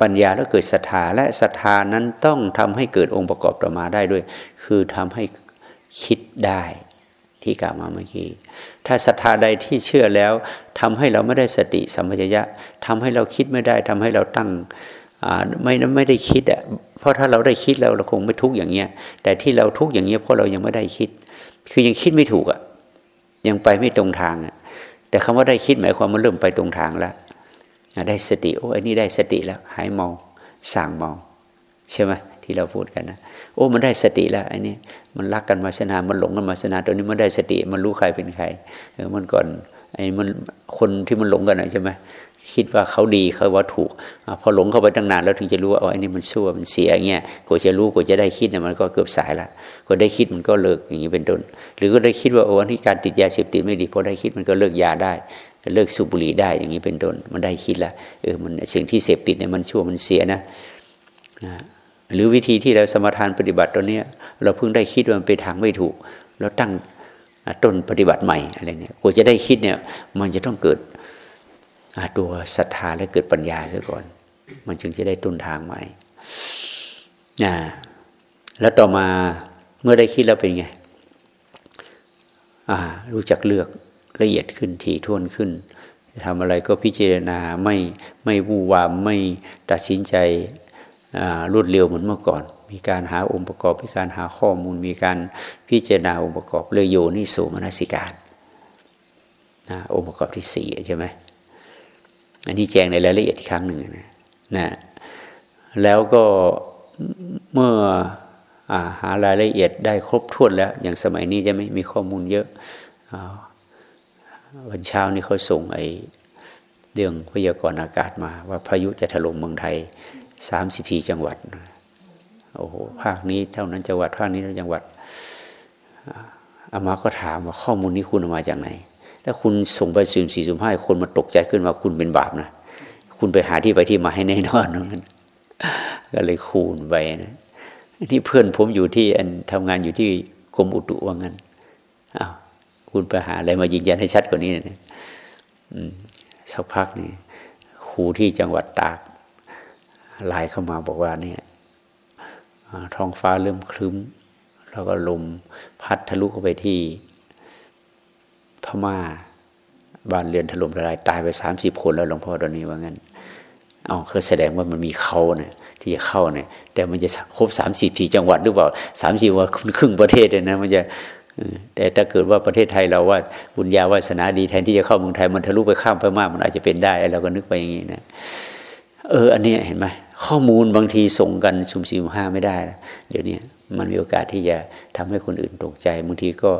ปัญญาแล้วเกิดศรัทธาและศรัทธานั้นต้องทำให้เกิดองค์ประกอบต่อมาได้ด้วย คือทำให้คิดได้ที่กล่าวมาเมื่อกี้ถ้าศรัทธาใดที่เชื่อแล้วทำให้เราไม่ได้สติสัมปชัญญะทำให้เราคิดไม่ได้ทำให้เราตั้งไม่ไม่ได้คิดอะเพราะถ้าเราได้คิดแล้วเราคงไม่ทุกข์อย่างเงี้ย แต่ที่เราทุกข์อย่างเงี้ยเพราะเรายังไม่ได้คิด คือยังคิดไม่ถูกอะยังไปไม่ตรงทางอะแต่คำว่าได้คิดหมายความมันเริ่มไปตรงทางแล้ว ได้สติโอ้อันนี้ได้สติแล้ว หายเมาสั่งเมาใช่ไหมที่เราพูดกันนะโอ้มันได้สติแล้วไอ้นี่มันรักกันมาสนานมันหลงกันมาสนานตัวนี้มันได้สติ มันรู้ใครเป็นใครเออมันก่อนไอ้มันคนที่มันหลงกันนะใช่ไหมคิดว่าเขาดีเขาว่าถูกอพอหลงเข้าไปตั้งนานแล้วถึงจะรู้ว่าอ๋ออันนี้มันชั่วมันเสียอย่างเงี้ยกว่าจะรู้กว่าจะได้คิดเนี่ยมันก็เกือบสายละก็ได้คิดมันก็เลิกอย่างนี้เป็นต้นหรือก็ได้คิดว่าโอ้อันนี้การติดยาเสพติดไม่ดีพอได้คิดมันก็เลิกยาได้ เลิกสูบบุหรี่ได้อย่างนี้เป็นต้นมันได้คิดละเออมันสิ่งที่เสพติดเนี่ยมันชั่วมันเสียนะนะหรือวิธีที่เราสมทานปฏิบัติตัวเนี้ยเราเพิ่งได้คิดว่ามันไปทางไม่ถูก เราตั้งต้นปฏิบัติใหม่อะไรเนี่ยกว่าจะได้คิดเนี่ยมันจะต้องเกิดตัวศรัทธาและเกิดปัญญาซะก่อน มันจึงจะได้ต้นทางใหม่นะแล้วต่อมาเมื่อได้คิดแล้วเป็นไงรู้จักเลือก ละเอียดขึ้นถี่ถ้วนขึ้นทำอะไรก็พิจารณาไม่ไม่วูวามไม่ตัดสินใจรวดเร็วเหมือนเมื่อก่อน มีการหาองค์ประกอบมีการหาข้อมูล มีการพิจารณาองค์ประกอบเลยโยนิโสมนสิการนะองค์ประกอบที่สี่ใช่ไหมอันนี้แจ้งในรายละเอียดอีกครั้งหนึ่งนะนะแล้วก็เมื่อหารายละเอียดได้ครบถ้วนแล้ว อย่างสมัยนี้จะไม่มีข้อมูลเยอะ วันเช้านี้เขาส่งไอ้เรื่องพยากรณ์อากาศมา ว่าพายุจะถล่มเมืองไทยสามสิบสี่จังหวัดโอ้โหภาคนี้เท่านั้นจังหวัดภาคนี้เท่าจังหวัดอามาก็ถามว่าข้อมูลนี้คุณมาจากไหนถ้าคุณส่งไปสุ่มสี่สุ่มห้าคนมาตกใจขึ้นว่าคุณเป็นบาปนะคุณไปหาที่ไปที่มาให้แน่นอนนั้นก็เลยคูณไปนะนี่เพื่อนผมอยู่ที่อันทำงานอยู่ที่กรมอุตุว่างั้นอ้าว คุณไปหาอะไรมายืนยันให้ชัดกว่านี้นะสักพักนี่ครูที่จังหวัดตากไลน์เข้ามาบอกว่าเนี่ยท้องฟ้าเริ่มคลึ้ม แล้วก็ลมพัดทะลุเข้าไปที่พม่าบ้านเรือนถล่มทลายตายไปสามสิบคนแล้วหลวงพ่อตอนนี้ว่างั้นเอาคือแสดงว่ามันมีเขาเนี่ยที่จะเข้าเนี่ยแต่มันจะครบสามสิบสี่จังหวัดหรือเปล่าสามสิบว่าครึ่งประเทศเลยนะ มันจะ แต่ถ้าเกิดว่าประเทศไทยเราว่าบุญญาวาสนาดีแทนที่จะเข้าเมืองไทยมันทะลุไปข้ามไปมากมันอาจจะเป็นได้เราก็นึกไปอย่างนี้นะเออ อันนี้เห็นไหมข้อมูลบางทีส่งกันสุ่มสี่ห้าไม่ได้ เดี๋ยวนี้มันมีโอกาสที่จะทำให้คนอื่นตกใจบางทีก็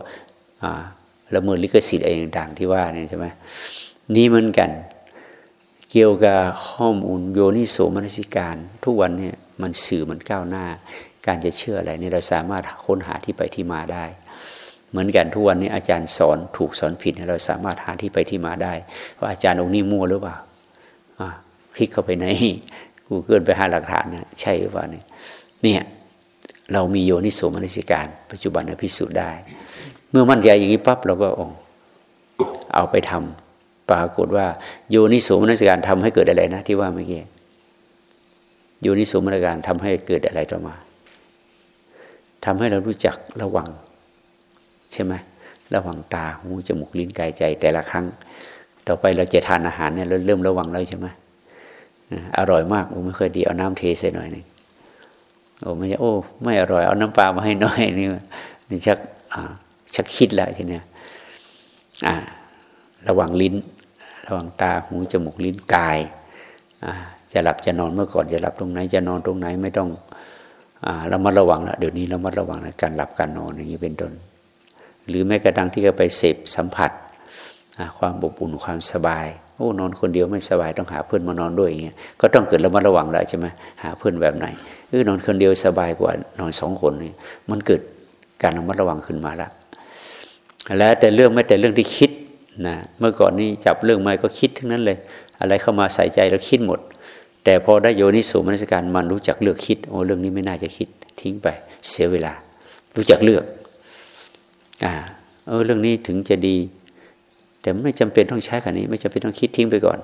ละเมิดลิขสิทธิ์อะไรต่างๆ ที่ว่านี่ใช่ไหมนี่เหมือนกัน เกี่ยวกับข้อมูลโยนิโสมนสิการ ทุกวันเนี่ยมันสื่อมันก้าวหน้า การจะเชื่ออะไรนี่เราสามารถค้นหาที่ไปที่มาได้ เหมือนกันทุกวันนี้อาจารย์สอนถูกสอนผิดเราสามารถหาที่ไปที่มาได้ ว่าอาจารย์องค์นี้มั่วหรือเปล่าคลิกเข้าไปในกูเกิลไปหาหลักฐานนะใช่หรือเปล่าเนี่ยเนี่ยเรามีโยนิโสมนสิการ ปัจจุบันพิสูจน์ได้ เมื่อมั่นใจอย่างนี้ปั๊บเราก็องเอาไปทำปรากฏว่าโยนิโสมนสิการทำให้เกิดอะไรนะ ที่ว่าเมื่อกี้โยนิโสมนสิการทำให้เกิดอะไรต่อมาทำให้เรารู้จักระวัง ใช่ไหมระวังตาหูจมูกลิ้นกายใจแต่ละครั้ง ต่อไปเราจะทานอาหารเนี่ยเราเริ่มระวังแล้วใช่ไหมอร่อยมากโอ้ไม่เคยดีเอาน้ำเทใส่หน่อยนึงโอ้ไม่ใช่โอ้ไม่อร่อยเอาน้ำปลามาให้น้อยนี่นี่ชักชักคิดแล้วทีเนี้ยระวังลิ้น ระวังตาหูจมูกลิ้นกายจะหลับจะนอนเมื่อก่อนจะหลับตรงไหนจะนอนตรงไหนไม่ต้องเรามาระวังล้วเดี๋ยวนี้เรามาระวังนะการหลับการนอนอย่างนี้เป็นต้น หรือแม้กระทั่งที่จะไปเสพสัมผัส ความอบอุ่นความสบายโอ้นอนคนเดียวไม่สบายต้องหาเพื่อนมานอนด้วยอย่างเงี้ยก็ต้องเกิดระมัดระวังแล้วใช่ไหมหาเพื่อนแบบไหนเออนอนคนเดียวสบายกว่านอนสองคนนี่มันเกิดการระมัดระวังขึ้นมาแล้วแล้วแต่เรื่องไม่แต่เรื่องที่คิดนะเมื่อก่อนนี้จับเรื่องไม่ก็คิดทั้งนั้นเลย อะไรเข้ามาใส่ใจแล้วคิดหมด แต่พอได้โยนิสูมนสการมันรู้จักเลือกคิดโอ้เรื่องนี้ไม่น่าจะคิดทิ้งไปเสียเวลา รู้จักเลือก อ่าเออเรื่องนี้ถึงจะดี แต่ไม่จำเป็นต้องใช้ขนาดนี้ ไม่จำเป็นต้องคิดทิ้งไปก่อน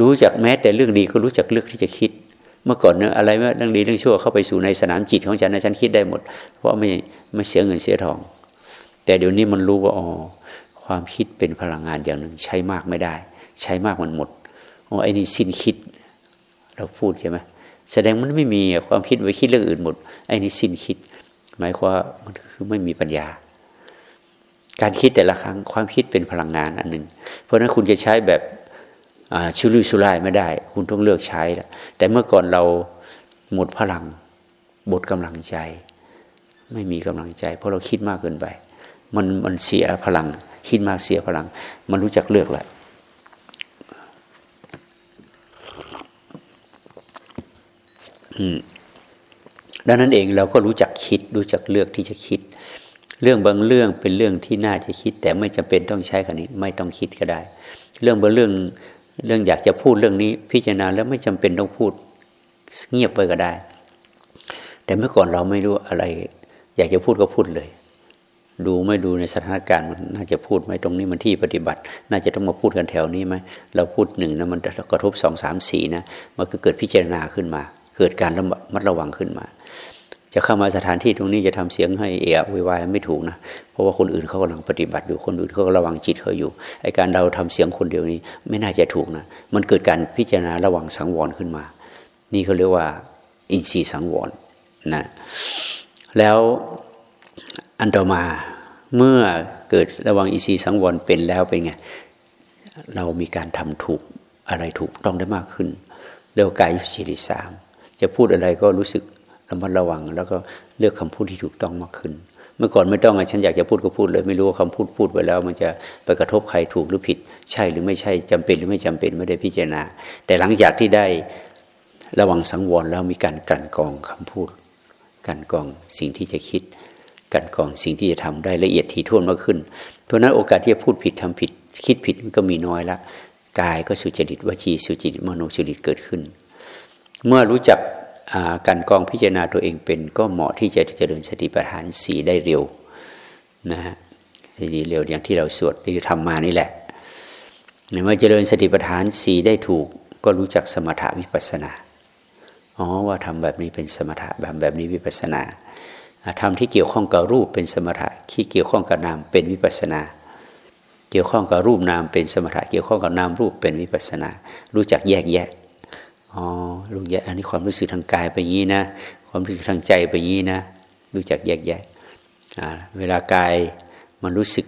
รู้จักแม้แต่เรื่องดีก็รู้จักเลือกที่จะคิด เมื่อก่อนเนี่ยอะไรเรื่องดีเรื่องชั่วเข้าไปสู่ในสนามจิตของฉันนะฉันคิดได้หมด เพราะไม่ไม่เสียเงินเสียทอง แต่เดี๋ยวนี้มันรู้ว่าอ๋อความคิดเป็นพลังงานอย่างหนึ่งใช้มากไม่ได้ ใช้มากมันหมดอ๋อไอ้นี่สิ้นคิด เราพูดใช่ไหมแสดงมันไม่มีความคิดไปคิดเรื่องอื่นหมดไอ้นี่สิ้นคิด หมายความว่ามันคือไม่มีปัญญา การคิดแต่ละครั้งความคิดเป็นพลังงานอันหนึ่ง เพราะนั้นคุณจะใช้แบบชุลุชุลายไม่ได้ คุณต้องเลือกใช้ แต่เมื่อก่อนเราหมดพลังหมดกำลังใจ ไม่มีกำลังใจ เพราะเราคิดมากเกินไป มันมันเสียพลัง คิดมากเสียพลัง มันรู้จักเลือกแหละดังนั้นเองเราก็รู้จักคิด รู้จักเลือกที่จะคิด เรื่องบางเรื่องเป็นเรื่องที่น่าจะคิด แต่ไม่จำเป็นต้องใช้คำนี้ ไม่ต้องคิดก็ได้ เรื่องบางเรื่องเรื่องอยากจะพูดเรื่องนี้ พิจารณาแล้วไม่จำเป็นต้องพูดเงียบไปก็ได้ แต่เมื่อก่อนเราไม่รู้อะไร อยากจะพูดก็พูดเลย ดูไม่ดูในสถานการณ์มันน่าจะพูดไหมตรงนี้มันที่ปฏิบัติ น่าจะต้องมาพูดกันแถวนี้ไหมเราพูดหนึ่งนะมันกระทบสองสามสี่นะมันก็เกิดพิจารณาขึ้นมา เกิดการระมัดระวังขึ้นมา จะเข้ามาสถานที่ตรงนี้จะทำเสียงให้เอะวายไม่ถูกนะ เพราะว่าคนอื่นเขากำลังปฏิบัติอยู่คนอื่นเขาก็ระวังจิตเขาอยู่ไอการเราทำเสียงคนเดียวนี้ไม่น่าจะถูกนะมันเกิดการพิจารณาระวังสังวรขึ้นมา นี่เขาเรียกว่าอินทรีย์สังวรนะแล้วอันต่อมาเมื่อเกิดระวังอินทรีย์สังวรเป็นแล้วเป็นไงเรามีการทำถูกอะไรถูกต้องได้มากขึ้นเรียกกายยุชิริสามจะพูดอะไรก็รู้สึก ระมัดระวัง แล้วก็เลือกคำพูดที่ถูกต้องมากขึ้น เมื่อก่อนไม่ต้องไงฉันอยากจะพูดก็พูดเลย ไม่รู้ว่าคำพูดพูดไปแล้ว มันจะไปกระทบใครถูกหรือผิด ใช่หรือไม่ใช่จำเป็นหรือไม่จำเป็นไม่ได้พิจารณา แต่หลังจากที่ได้ระวังสังวรแล้วมีการกันกองคำพูด กันกองสิ่งที่จะคิด กันกองสิ่งที่จะทำได้ละเอียดถี่ถ้วนมากขึ้น เพราะนั้นโอกาสที่จะพูดผิดทำผิด คิดผิดมันก็มีน้อยละกายก็สุจริตวจีสุจริตมโนสุจริตเกิดขึ้น เมื่อรู้จัก การกองพิจารณาตัวเองเป็น ก็เหมาะที่จะเจริญสติปัฏฐานสีได้เร็วนะฮะดีเร็วอย่างที่เราสวดที่ทำมานี่แหละเมื่อเจริญสติปัฏฐานสีได้ถูก ก็รู้จักสมถะวิปัสนาอ๋อว่าทำแบบนี้เป็นสมถะแบบแบบนี้วิปัสนาทำที่เกี่ยวข้องกับรูปเป็นสมถะที่เกี่ยวข้องกับนามเป็นวิปัสนา เกี่ยวข้องกับรูปนามเป็นสมถะเกี่ยวข้องกับนามรูปเป็นวิปัสนา รู้จักแยกแยะ อ๋อรู้แยกอันนี้ความรู้สึกทางกายไปงี้นะ ความรู้สึกทางใจไปงี้นะ รู้จักแยกแยะเวลากายมันรู้สึก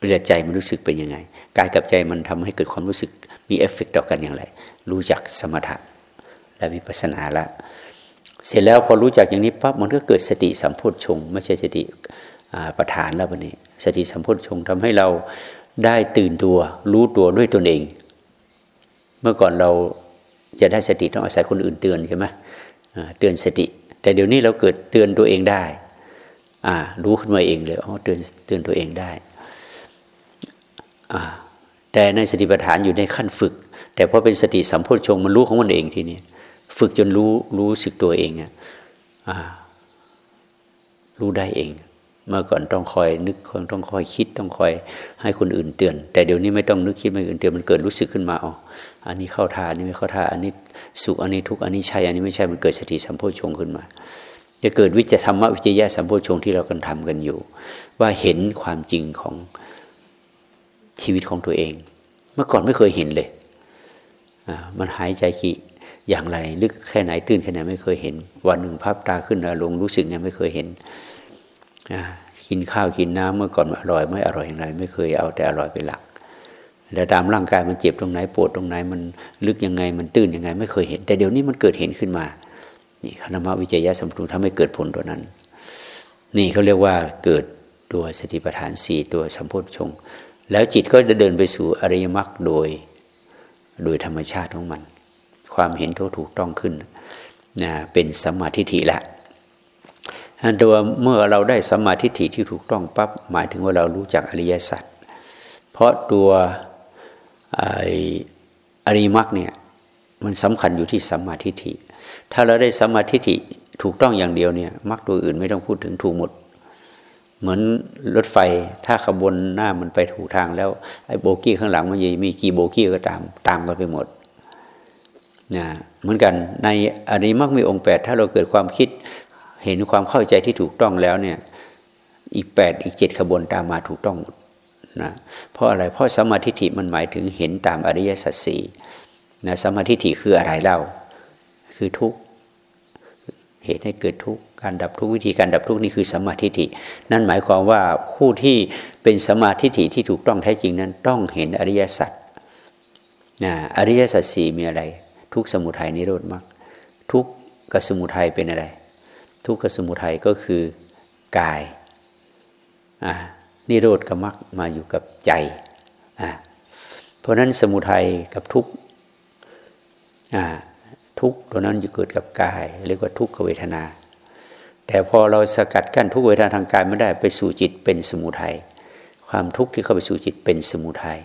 เวลาใจมันรู้สึกเป็นยังไง กายกับใจมันทำให้เกิดความรู้สึกมีเอฟเฟกต์ต่อกันอย่างไร รู้จักสมถะและวิปัสสนาละ เสร็จแล้วพอรู้จักอย่างนี้ปั๊บมันก็เกิดสติสัมโพชงไม่ใช่สติประธานแล้ววันนี้ สติสัมโพชงทำให้เราได้ตื่นตัว รู้ตัวด้วยตนเอง เมื่อก่อนเราจะได้สติต้องอาศัยคนอื่นเตือนใช่ไหมเตือนสติ แต่เดี๋ยวนี้เราเกิดเตือนตัวเองได้อ่รู้ขึ้นมาเองเลยอ๋อเตือนเตือนตัวเองได้อ่แต่ในสติปัฏฐานอยู่ในขั้นฝึก แต่พอเป็นสติสัมโพชฌงมันรู้ของมันเองทีนี้ฝึกจนรู้รู้สึกตัวเองอะรู้ได้เอง เมื่อก่อนต้องคอยนึกต้องคอยคิดต้องคอยให้คนอื่นเตือน แต่เดี๋ยวนี้ไม่ต้องนึกคิดไม่อื่นเตือนมันเกิดรู้สึกขึ้นมาอ๋ออันนี้เข้าท่าอันนี้ไม่เข้าท่าอันนี้สุขอันนี้ทุกอันนี้ใช่อันนี้ไม่ใช่มันเกิดสติสัมโพชงขึ้นมา จะเกิดวิจธรรมวิจยะสัมโพชงที่เรากำลังทำกันอยู่ ว่าเห็นความจริงของชีวิตของตัวเอง เมื่อก่อนไม่เคยเห็นเลยมันหายใจกี่อย่างไรลึกแค่ไหนตื้นแค่ไหนไม่เคยเห็น วันหนึ่งภาพตาขึ้นลงรู้สึกเนี่ยไม่เคยเห็น กินข้าวกินน้ำเมื่อก่อนอร่อยไม่อร่อยอย่างไร ไม่เคยเอาแต่อร่อยเป็นหลักแล้วตามร่างกายมันเจ็บตรงไหนปวดตรงไหนมันลึกยังไงมันตื้นยังไง ไม่เคยเห็น แต่เดี๋ยวนี้มันเกิดเห็นขึ้นมา นี่คณมวิจัยสัมปรุงทำให้เกิดผลตัวนั้น นี่เขาเรียกว่าเกิดตัวสติปัฏฐานสี่ตัวสัมโพชง แล้วจิตก็จะเดินไปสู่อริยมรรคโดยโดยธรรมชาติของมัน ความเห็นที่ถูกต้องขึ้นนะเป็นสัมมาทิฏฐิละ โดยเมื่อเราได้สัมมาทิฏฐิที่ถูกต้องปั๊บหมายถึงว่าเรารู้จักอริยสัจเพราะตัวอริมักเนี่ยมันสำคัญอยู่ที่สัมมาทิฏฐิ ถ้าเราได้สัมมาทิฏฐิถูกต้องอย่างเดียวเนี่ยมักตัวอื่นไม่ต้องพูดถึงถูกหมด เหมือนรถไฟถ้าขบวนหน้ามันไปถูกทางแล้วไอ้โบกี้ข้างหลังมันยังมีกี่โบกี้ก็ตามตามกันไปหมดนะเหมือนกันในอริมักมีองค์แปดถ้าเราเกิดความคิด เห็นความเข้าใจที่ถูกต้องแล้วเนี่ยอีกแปดอีกเจ็ดขบวนตามมาถูกต้องหมดนะเพราะอะไรเพราะสมาธิิมันหมายถึงเห็นตามอริยสัจสี่นะสมาธิิคืออะไรเล่า คือทุกเหตุให้เกิดทุกการดับทุกวิธีการดับทุกนี่คือสมาธิินั่นหมายความว่าผู้ที่เป็นสมาธิิที่ถูกต้องแท้จริงนั้นต้องเห็นอริยสัจนะอริยสัจสี่มีอะไร ทุกสมุทัยนิโรธมรรคทุกกับสมุทัยเป็นอะไร ทุกขสมุทัยก็คือกายอ่านิโรธกับมรรคมาอยู่กับใจ เพราะนั้นสมุทัยกับทุกทุกตัวนั้นอยู่เกิดกับกาย เรียกว่าทุกขเวทนา แต่พอเราสกัดกั้นทุกเวทนาทางกายไม่ได้ไปสู่จิตเป็นสมุทัยความทุกข์ที่เข้าไปสู่จิตเป็นสมุทัย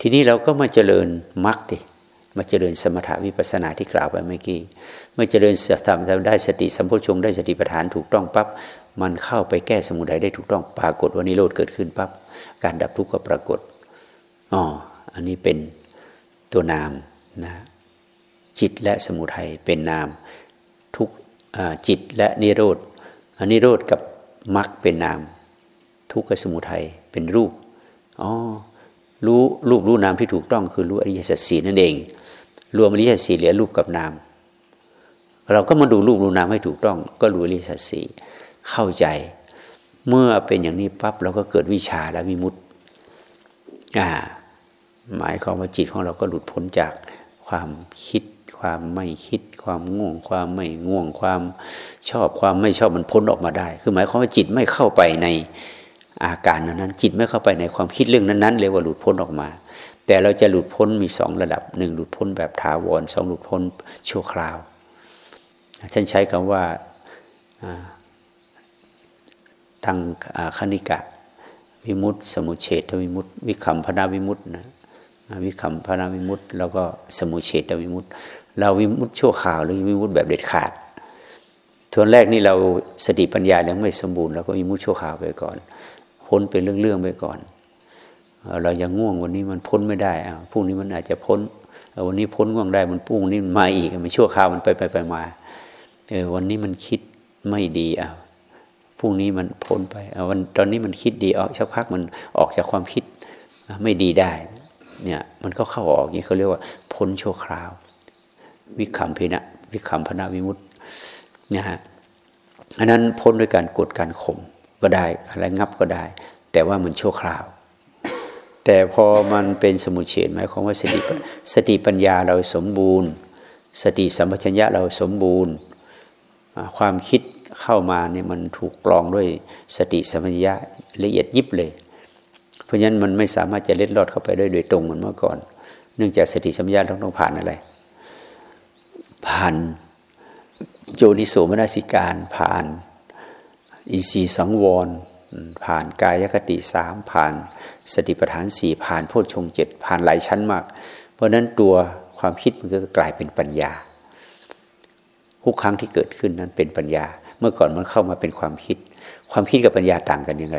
ทีนี้เราก็มาเจริญมรรคดิ มาเจริญสมถาวิปัสนาที่กล่าวไปเมื่อกี้ เมื่อเจริญสธรรมได้สติสัมโพชงได้สติปัฏฐานถูกต้องปับ๊บมันเข้าไปแก้สมุทัยได้ถูกต้องปรากฏว่านิโรธเกิดขึ้นปับ๊บการดับทุกข์ก็ปรากฏอ๋ออันนี้เป็นตัวนามนะจิตและสมุทัยเป็นนามทุกจิตและนิโรธอันนิโรธกับมรรคเป็นนาม ทุกข์กับสมุทัยเป็นรูปอ๋อรู้รูปรู้นามที่ถูกต้องคือรู้อริยสัจสีนั่นเอง รวมอริยสัจสีเหลือรูปกับนาม เราก็มาดูรูปรู้นามให้ถูกต้อง ก็รู้อริยสัจสีเข้าใจ เมื่อเป็นอย่างนี้ปั๊บเราก็เกิดวิชาและวิมุตติอ่าหมายความว่าจิตของเราก็หลุดพ้นจากความคิด ความไม่คิด ความง่วง ความไม่ง่วง ความชอบความไม่ชอบมันพ้นออกมาได้ คือหมายความว่าจิตไม่เข้าไปในอาการนั้น จิตไม่เข้าไปในความคิดเรื่องนั้น ๆเรียว่าหลุดพ้นออกมา แต่เราจะหลุดพ้นมีสองระดับหนึ่งหลุดพ้นแบบถาวรสองหลุดพ้นชั่วคราวฉันใช้คำว่าทางคณิกะ วิมุตติ สมุเฉทวิมุตติ วิกขัมภนวิมุตตินะวิกขัมภนวิมุตติ แล้วก็สมุเฉทวิมุตติ เราวิมุตติชั่วคราวหรือวิมุตติแบบเด็ดขาดตอนแรกนี่เราสติปัญญายังไม่สมบูรณ์เราก็วิมุตติชั่วคราวไปก่อน พ้นเป็นเรื่องๆไปก่อน เรายังง่วงวันนี้มันพ้นไม่ได้อะพรุ่งนี้มันอาจจะพ้นวันนี้พ้นง่วงได้มันพรุ่งนี้มันมาอีกมันชั่วคราวมันไปไปไปมาเออวันนี้มันคิดไม่ดีอะพรุ่งนี้มันพ้นไปวันตอนนี้มันคิดดีออกสักพักมันออกจากความคิดไม่ดีได้ เนี่ยมันก็เข้าออกนี่เขาเรียกว่า พ้นชั่วคราว วิคัมเพนะวิคัมพนาวิมุตต์นะฮะอันนั้นพ้นด้วยการกดการข่มก็ได้อะไรงับก็ได้ แต่ว่ามันชั่วคราว แต่พอมันเป็นสมุเฉดหมายความว่าสติสติปัญญาเราสมบูรณ์ สติสัมปชัญญะเราสมบูรณ์ ความคิดเข้ามาเนี่ยมันถูกกรองด้วยสติสัมปชัญญะละเอียดยิบเลย เพราะฉะนั้นมันไม่สามารถจะเล็ดลอดเข้าไปได้โดยตรงเหมือนเมื่อก่อน เนื่องจากสติสัมปชัญญะต้องต้องผ่านอะไร ผ่านโยนิโสมนสิการผ่านอินทรีย์สังวร ผ่านกายคติสามผ่านสติปัฏฐานสี่ผ่านโพชฌงเจ็ดผ่านหลายชั้นมาก เพราะนั้นตัวความคิดมันก็กลายเป็นปัญญา ทุกครั้งที่เกิดขึ้นนั้นเป็นปัญญา เมื่อก่อนมันเข้ามาเป็นความคิด ความคิดกับปัญญาต่างกันยังไง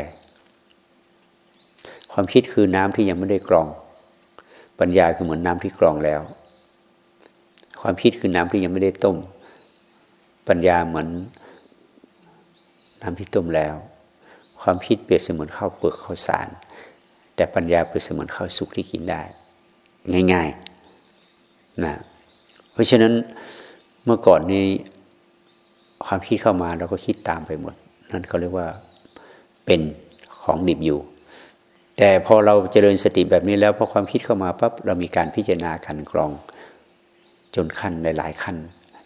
ความคิดคือน้ำที่ยังไม่ได้กรอง ปัญญาคือเหมือนน้ำที่กรองแล้ว ความคิดคือน้ำที่ยังไม่ได้ต้ม ปัญญาเหมือนน้ำที่ต้มแล้ว ความคิดเปรียบเสมือนข้าวเปลือกข้าวสาร แต่ปัญญาเปรียบเสมือนข้าวสุกที่กินได้ ง่ายๆนะเพราะฉะนั้นเมื่อก่อนนี้ความคิดเข้ามาเราก็คิดตามไปหมด นั่นเขาเรียกว่าเป็นของดิบอยู่ แต่พอเราเจริญสติแบบนี้แล้วพอความคิดเข้ามาปั๊บเรามีการพิจารณาขันกรอง จนขั้นหลาย ๆ ขั้น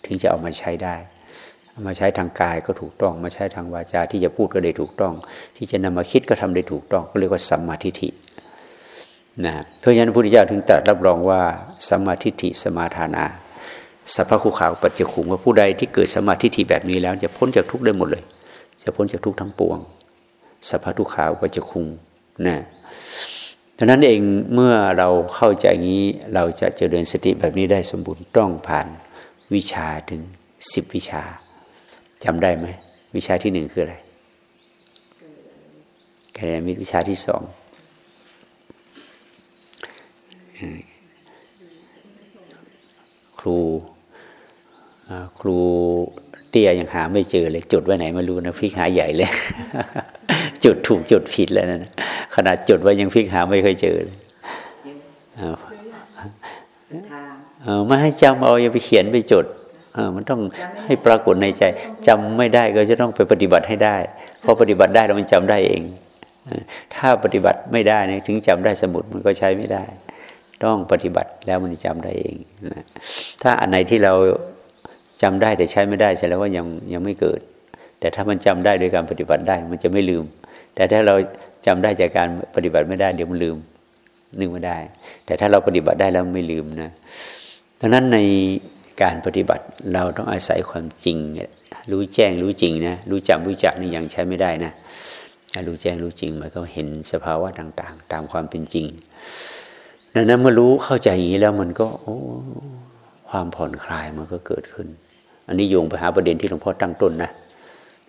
ถึงจะเอามาใช้ได้ มาใช้ทางกายก็ถูกต้อง มาใช้ทางวาจาที่จะพูดก็ได้ถูกต้อง ที่จะนำมาคิดก็ทำได้ถูกต้อง ก็เรียกว่าสัมมาทิฏฐินะเพราะฉะนั้นพระพุทธเจ้าถึงตรัสรับรองว่าสัมมาทิฏฐิสมาทานาสัพพคุขาวปัจจคุงว่าผู้ใดที่เกิดสมาธิฐิแบบนี้แล้ว จะพ้นจากทุกข์ได้หมดเลย จะพ้นจากทุกข์ทั้งปวงสัพพทุขาวปัจจคุงนะดังนั้นเองเมื่อเราเข้าใจงี้เราจะเจริญสติแบบนี้ได้สมบูรณ์ต้องผ่านวิชาถึงสิบวิชา จำได้ไหมวิชาที่หนึ่งคืออะไรแกมีวิชาที่สองครูครูเตี้ยยังหาไม่เจอเลยจุดไว้ไหนไม่รู้นะพิกหาใหญ่เลย จุดถูกจุดผิดแล้วนะขนาดจุดไว้ยังพิกหาไม่เคยเจอเลยไม่ให้จำเอาอย่าไปเขียนไปจด มันต้องให้ปรากฏในใจจำไม่ได้ก็จะต้องไปปฏิบัติให้ได้พอปฏิบัติได้แล้วมันจำได้เอง ถ้าปฏิบัติไม่ได้นี่ยถึงจำได้สมุดมันก็ใช้ไม่ได้ ต้องปฏิบัติแล้วมันจำได้เองถ้าอันไหนที่เราจำได้แต่ใช้ไม่ได้แสดงว่ายังยังไม่เกิด แต่ถ้ามันจำได้โดยการปฏิบัติได้มันจะไม่ลืม แต่ถ้าเราจำได้จากการปฏิบัติไม่ได้เดี๋ยวมันลืมนึกไม่ได้ แต่ถ้าเราปฏิบัติได้แล้วไม่ลืมนะดังนั้นใน การปฏิบัติเราต้องอาศัยความจริง รู้แจ้งรู้จริงนะรู้จำรู้จักนี่ยังใช้ไม่ได้นะรู้แจ้งรู้จริงมันก็เห็นสภาวะต่าง ๆ ตามความเป็นจริงดังนั้นเมื่อรู้เข้าใจอย่างนี้แล้วมันก็โอ้ความผ่อนคลายมันก็เกิดขึ้น อันนี้โยงไปหาประเด็นที่หลวงพ่อตั้งต้นนะ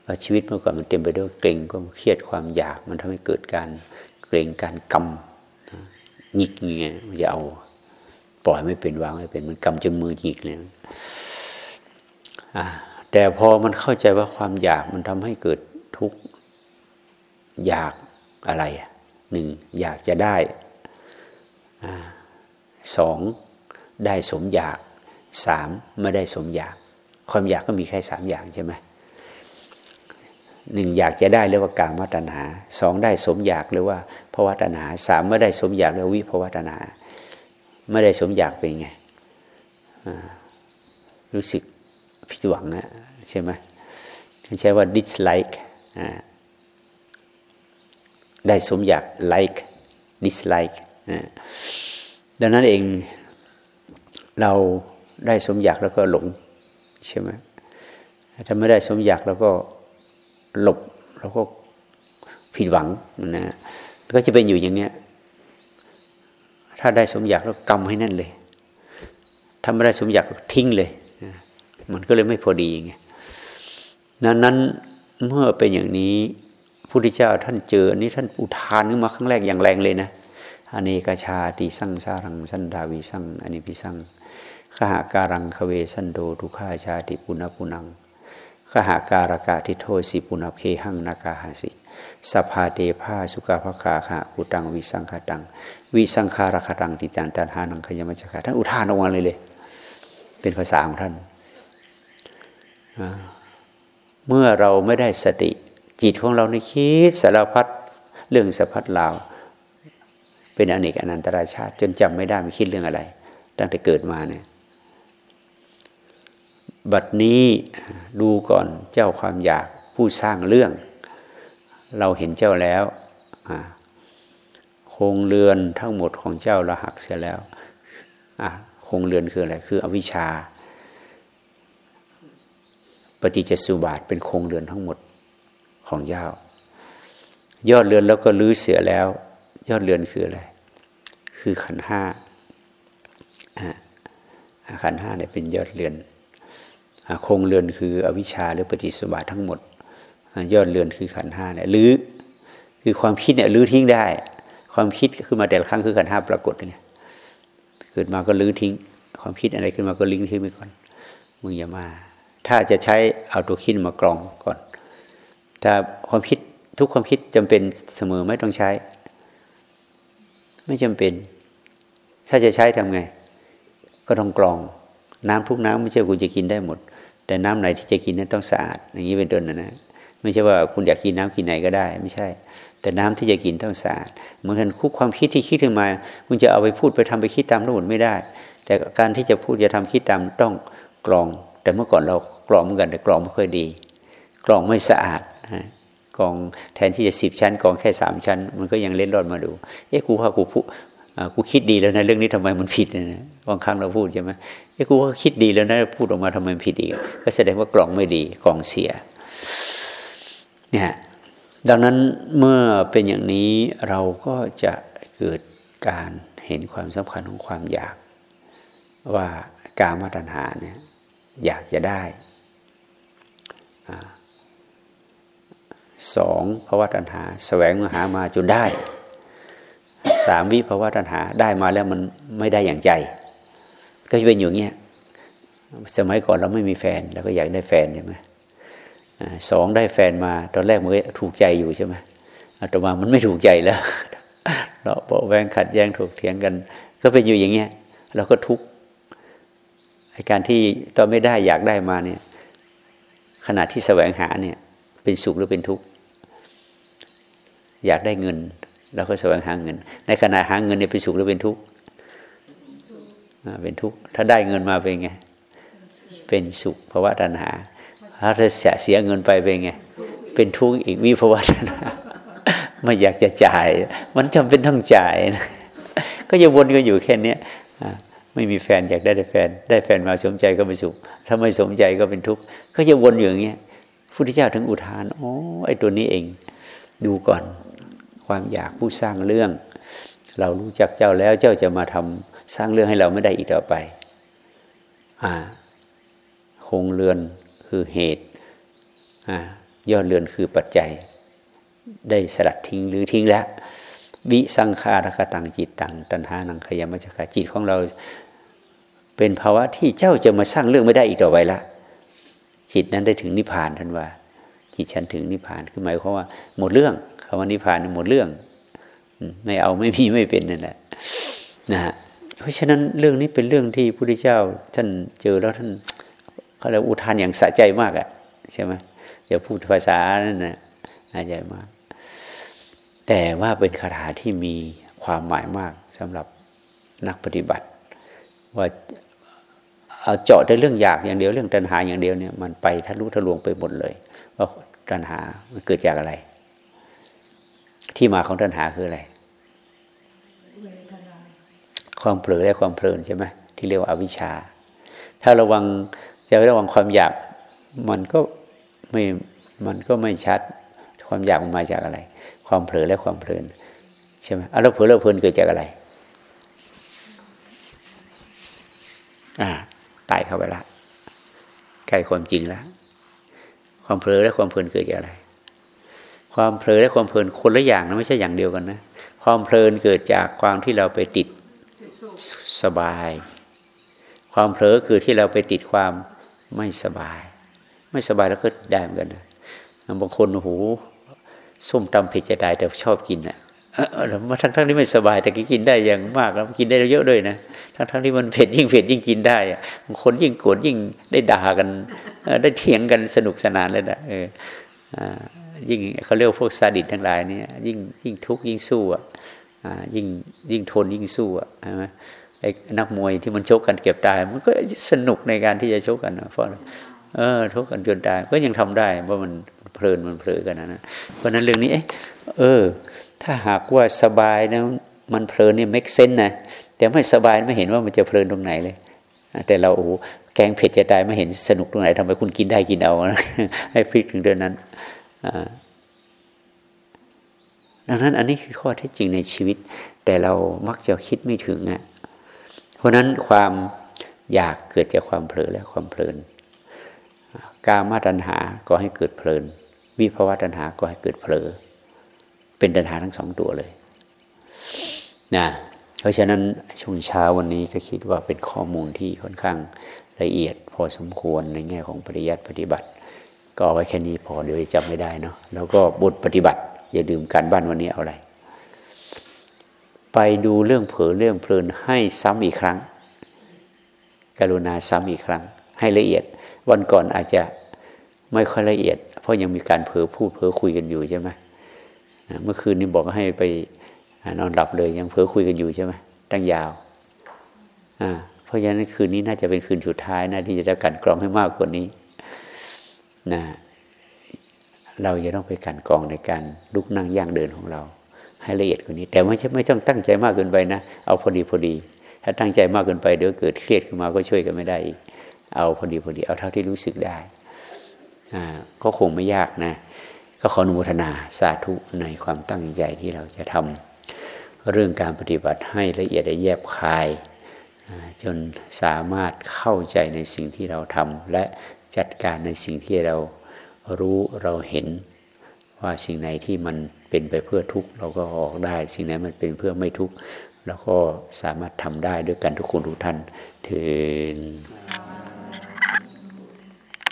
ว่าชีวิตเมื่อก่อนมันเต็มไปด้วยเกรงก็เครียดความอยาก มันทำให้เกิดการเกรงการกำหงิกเงี้ยมันจะเอา ปล่อยไม่เป็นวางไม่เป็นมันกำจนมือหงิกเลย แต่พอมันเข้าใจว่าความอยากมันทำให้เกิดทุกข์อยากอะไรหนึ่งอยากจะได้สองได้สมอยากสามไม่ได้สมอยาก ความอยากก็มีแค่สามอย่างใช่ไหมหนึ่งอยากจะได้เรียกว่ากามตัณหาสองได้สมอยากเรียกว่าภาวะตัณหาสามไม่ได้สมอยากเรียกวิภาวะตัณหา ไม่ได้สมอยากเป็นไง รู้สึกผิดหวังนะใช่ไหมใช้ว่า dislike ได้สมอยาก like dislike ดังนั้นเองเราได้สมอยากแล้วก็หลงใช่ไหมถ้าไม่ได้สมอยากเราก็หลบเราก็ผิดหวังนะก็จะเป็นอยู่อย่างเนี้ย ถ้าได้สมอยากเรากำให้นั่นเลย ถ้าไม่ได้สมอยากเราทิ้งเลย มันก็เลยไม่พอดีไงนั้นนั้นเมื่อเป็นอย่างนี้พุทธเจ้าท่านเจอนี้ท่านอุทานขึ้นมาครั้งแรกอย่างแรงเลยนะอเนกชาติสั่งสารังสันดาวิสั่งอนิพิสั่งขหาการังคเวสันโดทุขาชาติปุณปุนังขหาการกาทิโทสิปุณเคหังนากาหาสิสภาเตภาสุกาภคาขะปุตังวิสังขตัง วิสังขารคตังติตันตันหานังขยมัจคะท่านอุทานออกมาเลยเลย เป็นภาษาของท่าน เมื่อเราไม่ได้สติ จิตของเราในคิดสารพัดเรื่องสะพัดลาวเป็นอเนกอนันตราชาติ จนจำไม่ได้ไม่คิดเรื่องอะไร ตั้งแต่เกิดมาเนี่ยบัดนี้ดูก่อนเจ้าความอยากผู้สร้างเรื่อง เราเห็นเจ้าแล้วโครงเรือนทั้งหมดของเจ้าเราหักเสียแล้วโครงเรือนคืออะไรคืออวิชชา ปฏิจจสุบาทเป็นโครงเรือนทั้งหมดของเจ้ายอดเรือนแล้วก็ลื้อเสียแล้ว ยอดเรือนคืออะไร คือขันห้าขันห้าเนี่ยเป็นยอดเรือนโครงเรือนคืออวิชชาหรือปฏิสุบาททั้งหมด ยอดเรือนคือขันห้าเนี่ยรื้อคือความคิดเนี่ยรื้อทิ้งได้ ความคิดขึ้นมาแต่ละครั้งคือขันห้าปรากฏเนี่ยเกิดมาก็รื้อทิ้ง ความคิดอะไรขึ้นมาก็ลิงทิ้งไปก่อนมึงอย่ามา ถ้าจะใช้เอาตัวคิดมากรองก่อน ถ้าความคิดทุกความคิดจำเป็นเสมอไม่ต้องใช้ ไม่จำเป็น ถ้าจะใช้ทำไง ก็ต้องกรอง น้ำทุกน้ำไม่ใช่คุณจะกินได้หมด แต่น้ำไหนที่จะกินนั้นต้องสะอาด อย่างนี้เป็นต้นนะนะไม่ใช่ว่าคุณอยากกินน้ำกินไหนก็ได้ ไม่ใช่ แต่น้ำที่จะกินต้องสะอาดเหมือนกันคุกความคิดที่คิดขึ้นมา คุณจะเอาไปพูดไปทำไปคิดตามทั้งหมดไม่ได้ แต่การที่จะพูดจะทำคิดตามต้องกรอง แต่เมื่อก่อนเรากรองเหมือนกันแต่กรองไม่ค่อยดี กรองไม่สะอาดกรองแทนที่จะสิบชั้นกรองแค่สามชั้น มันก็ยังเล่นรอดมาดูเอ๊ะกูพากูพูกูคิดดีแล้วนะเรื่องนี้ทำไมมันผิดนะบางครั้งเราพูดใช่ไหมเอ้กูก็คิดดีแล้วนะพูดออกมาทำไมผิดอีก ก็แสดงว่ากล่องไม่ดีกล่องเสียเนี่ยดังนั้นเมื่อเป็นอย่างนี้เราก็จะเกิดการเห็นความสำคัญของความอยาก ว่าการมาตัญหาเนี่ย อยากจะได้สองภาวะตัญหาแสวงหามาจนได้สามวิภาวะตัณหาได้มาแล้วมันไม่ได้อย่างใจ ก็จะเป็นอย่างเงี้ยสมัยก่อนเราไม่มีแฟนเราก็อยากได้แฟนใช่ไหมสองได้แฟนมาตอนแรกมันถูกใจอยู่ใช่ไหมต่อมามันไม่ถูกใจแล้วเราบอกแวงขัดแย้งถูกเถียงกัน ก็เป็นอยู่อย่างเงี้ยเราก็ทุกข์ การที่ตอนไม่ได้อยากได้มาเนี่ยขณะที่แสวงหาเนี่ย เป็นสุขหรือเป็นทุกข์อยากได้เงินเราก็แสวงหาเงิน ในขณะหาเงินเนี่ยเป็นสุขหรือเป็นทุกข์เป็นทุกข์ถ้าได้เงินมาเป็นไงเป็นสุขภาวะตัณหาถ้าเสียเสียเงินไปเป็นไงเป็นทุกข์อีกวิภาวะตัณหาไม่อยากจะจ่าย มันจำเป็นต้องจ่ายนะก็จะวนกันอยู่แค่นี้ ไม่มีแฟนอยากได้แฟน ได้แฟนมาสมใจก็เป็นสุข ถ้าไม่สมใจก็เป็นทุกข์ ก็จะวนอยู่อย่างเงี้ยพุทธเจ้าถึงอุทานโอ้ไอ้ตัวนี้เอง ดูก่อนความอยากผู้สร้างเรื่อง เรารู้จักเจ้าแล้วเจ้าจะมาทำสร้างเรื่องให้เราไม่ได้อีกต่อไปอ่าคงเรือนคือเหตุอ่ายอดเรือนคือปัจจัย ได้สลัดทิ้งหรือทิ้งแล้ววิสังขารคตังจิตตังตัณหานังขยมัจฉาจิตของเรา เป็นภาวะที่เจ้าจะมาสร้างเรื่องไม่ได้อีกต่อไปละจิตนั้นได้ถึงนิพพานท่านว่า จิตฉันถึงนิพพานคือหมายความว่า หมดเรื่องคำว่านิพพานหมดเรื่อง ไม่เอาไม่มีไม่เป็นนั่นแหละนะฮะเพราะฉะนั้นเรื่องนี้เป็นเรื่องที่พระพุทธเจ้าท่านเจอแล้วท่านเขาเรียกอุทานอย่างสะใจมากอะใช่ไหมเดี๋ยวพูดภาษานั่นนะอาใจมาก แต่ว่าเป็นคาถาที่มีความหมายมากสำหรับนักปฏิบัติ ว่าเอาเจาะแต่เรื่องอยากอย่างเดียวเรื่องตัณหาอย่างเดียวเนี่ยมันไปทะลุทะลวงไปหมดเลยว่าตัณหามันเกิดจากอะไร ที่มาของตัณหาคืออะไร ความเผลอและความเพลินใช่ไหมที่เรียกว่าอาวิชชา ถ้าระวังจะระวังความอยากมันก็ไม่มันก็ไม่ชัด ความอยากมันมาจากอะไร ความเผลอและความเพลินใช่ไหมอแล้วเผลอแล้วเพลินเกิดจากอะไร อ่าตายเข้าไปละใกล้ความจริงแล้วความเผลอและความเพลินเกิดจากอะไร ความเพลินและความเพลินคนละอย่างนะไม่ใช่อย่างเดียวกันนะความเพลินเกิดจากความที่เราไปติดสบาย ความเผลอคือที่เราไปติดความไม่สบาย ไม่สบายแล้วก็ได้เหมือนกันนะบางคนโอ้โหส้มตำเผ็ดจะได้แต่ชอบกินนะแล้ว มาทั้งทั้งที่ไม่สบายแต่กินได้อย่างมากแล้วกินได้เยอะด้วยนะทั้งทั้งที่มันเผ็ดยิ่งเผ็ดยิ่งกินได้บางคนยิ่งโกรธยิ่งได้ด่ากันได้เถียงกันสนุกสนานเลยนะเออยิ่งเขาเรียกพวกซาดิสทั้งหลายเนี่ยยิ่งยิ่งทุกข์ยิ่งสู้อะยิ่งยิ่งทนยิ่งสู้อะใช่ไหมไอ้นักมวยที่มันชกกันเก็บตาย มันก็สนุกในการที่จะชกกันเพราะเออทุกกันจนตายก็ยังทำได้เพราะมันเพลินมันเพลินกันนะนะเพราะนั้นเรื่องนี้เออ ถ้าหากว่าสบายนะมันเพลินนี่เมกเซนนะแต่ไม่สบายไม่เห็นว่ามันจะเพลินตรงไหนเลย แต่เราโอ้แกงเผ็ดจะตายไม่เห็นสนุกตรงไหนทำไมคุณกินได้กินเอาให้พลิกถึงเดือนนั้นดังนั้นอันนี้คือข้อเท็จจริงในชีวิต แต่เรามักจะคิดไม่ถึงอะเพราะนั้นความอยากเกิดจากความเผลอและความเพลินกามาตัญหาก็ให้เกิดเพลิน วิภาวะตัญหาก็ให้เกิดเผลอ เป็นตัญหาทั้งสองตัวเลยนะเพราะฉะนั้นช่วงเช้าวันนี้ก็คิดว่าเป็นข้อมูลที่ค่อนข้างละเอียด พอสมควรในแง่ของปริยัติปฏิบัติ ก็เอาไว้แค่นี้พอเดี๋ยวจำไม่ได้เนาะแล้วก็บทปฏิบัติ อย่าดื่มการบ้านวันนี้เอาอะไร ไปดูเรื่องเผลอเรื่องเพลินให้ซ้ำอีกครั้ง กรุณาซ้ำอีกครั้ง ให้ละเอียด วันก่อนอาจจะไม่ค่อยละเอียด เพราะยังมีการเผลอพูดเผลอคุยกันอยู่ใช่ไหม เมื่อคืนนี้บอกให้ไปนอนหลับเลยยังเผลอคุยกันอยู่ใช่ไหมตั้งยาวเพราะฉะนั้นคืนนี้น่าจะเป็นคืนสุดท้ายนะที่จะได้กันกรองให้มากกว่านี้นะเราจะต้องไปกันกองในการลุกนั่งย่างเดินของเรา ให้ละเอียดกว่านี้ แต่ไม่ใช่ไม่ต้องตั้งใจมากเกินไปนะเอาพอดีพอดี ถ้าตั้งใจมากเกินไปเดี๋ยวเกิดเครียดขึ้นมาก็ช่วยกันไม่ได้อีกเอาพอดีพอดี เอาเท่าที่รู้สึกได้อ่าก็คงไม่ยากนะ ก็ขออนุโมทนาสาธุในความตั้งใจที่เราจะทำเรื่องการปฏิบัติให้ละเอียดและแยบคาย จนสามารถเข้าใจในสิ่งที่เราทำและจัดการในสิ่งที่เรารู้เราเห็น ว่าสิ่งไหนที่มันเป็นไปเพื่อทุกข์เราก็ออกได้ สิ่งไหนมันเป็นเพื่อไม่ทุกข์เราก็สามารถทำได้ด้วยกันทุกคนทุกท่านถิด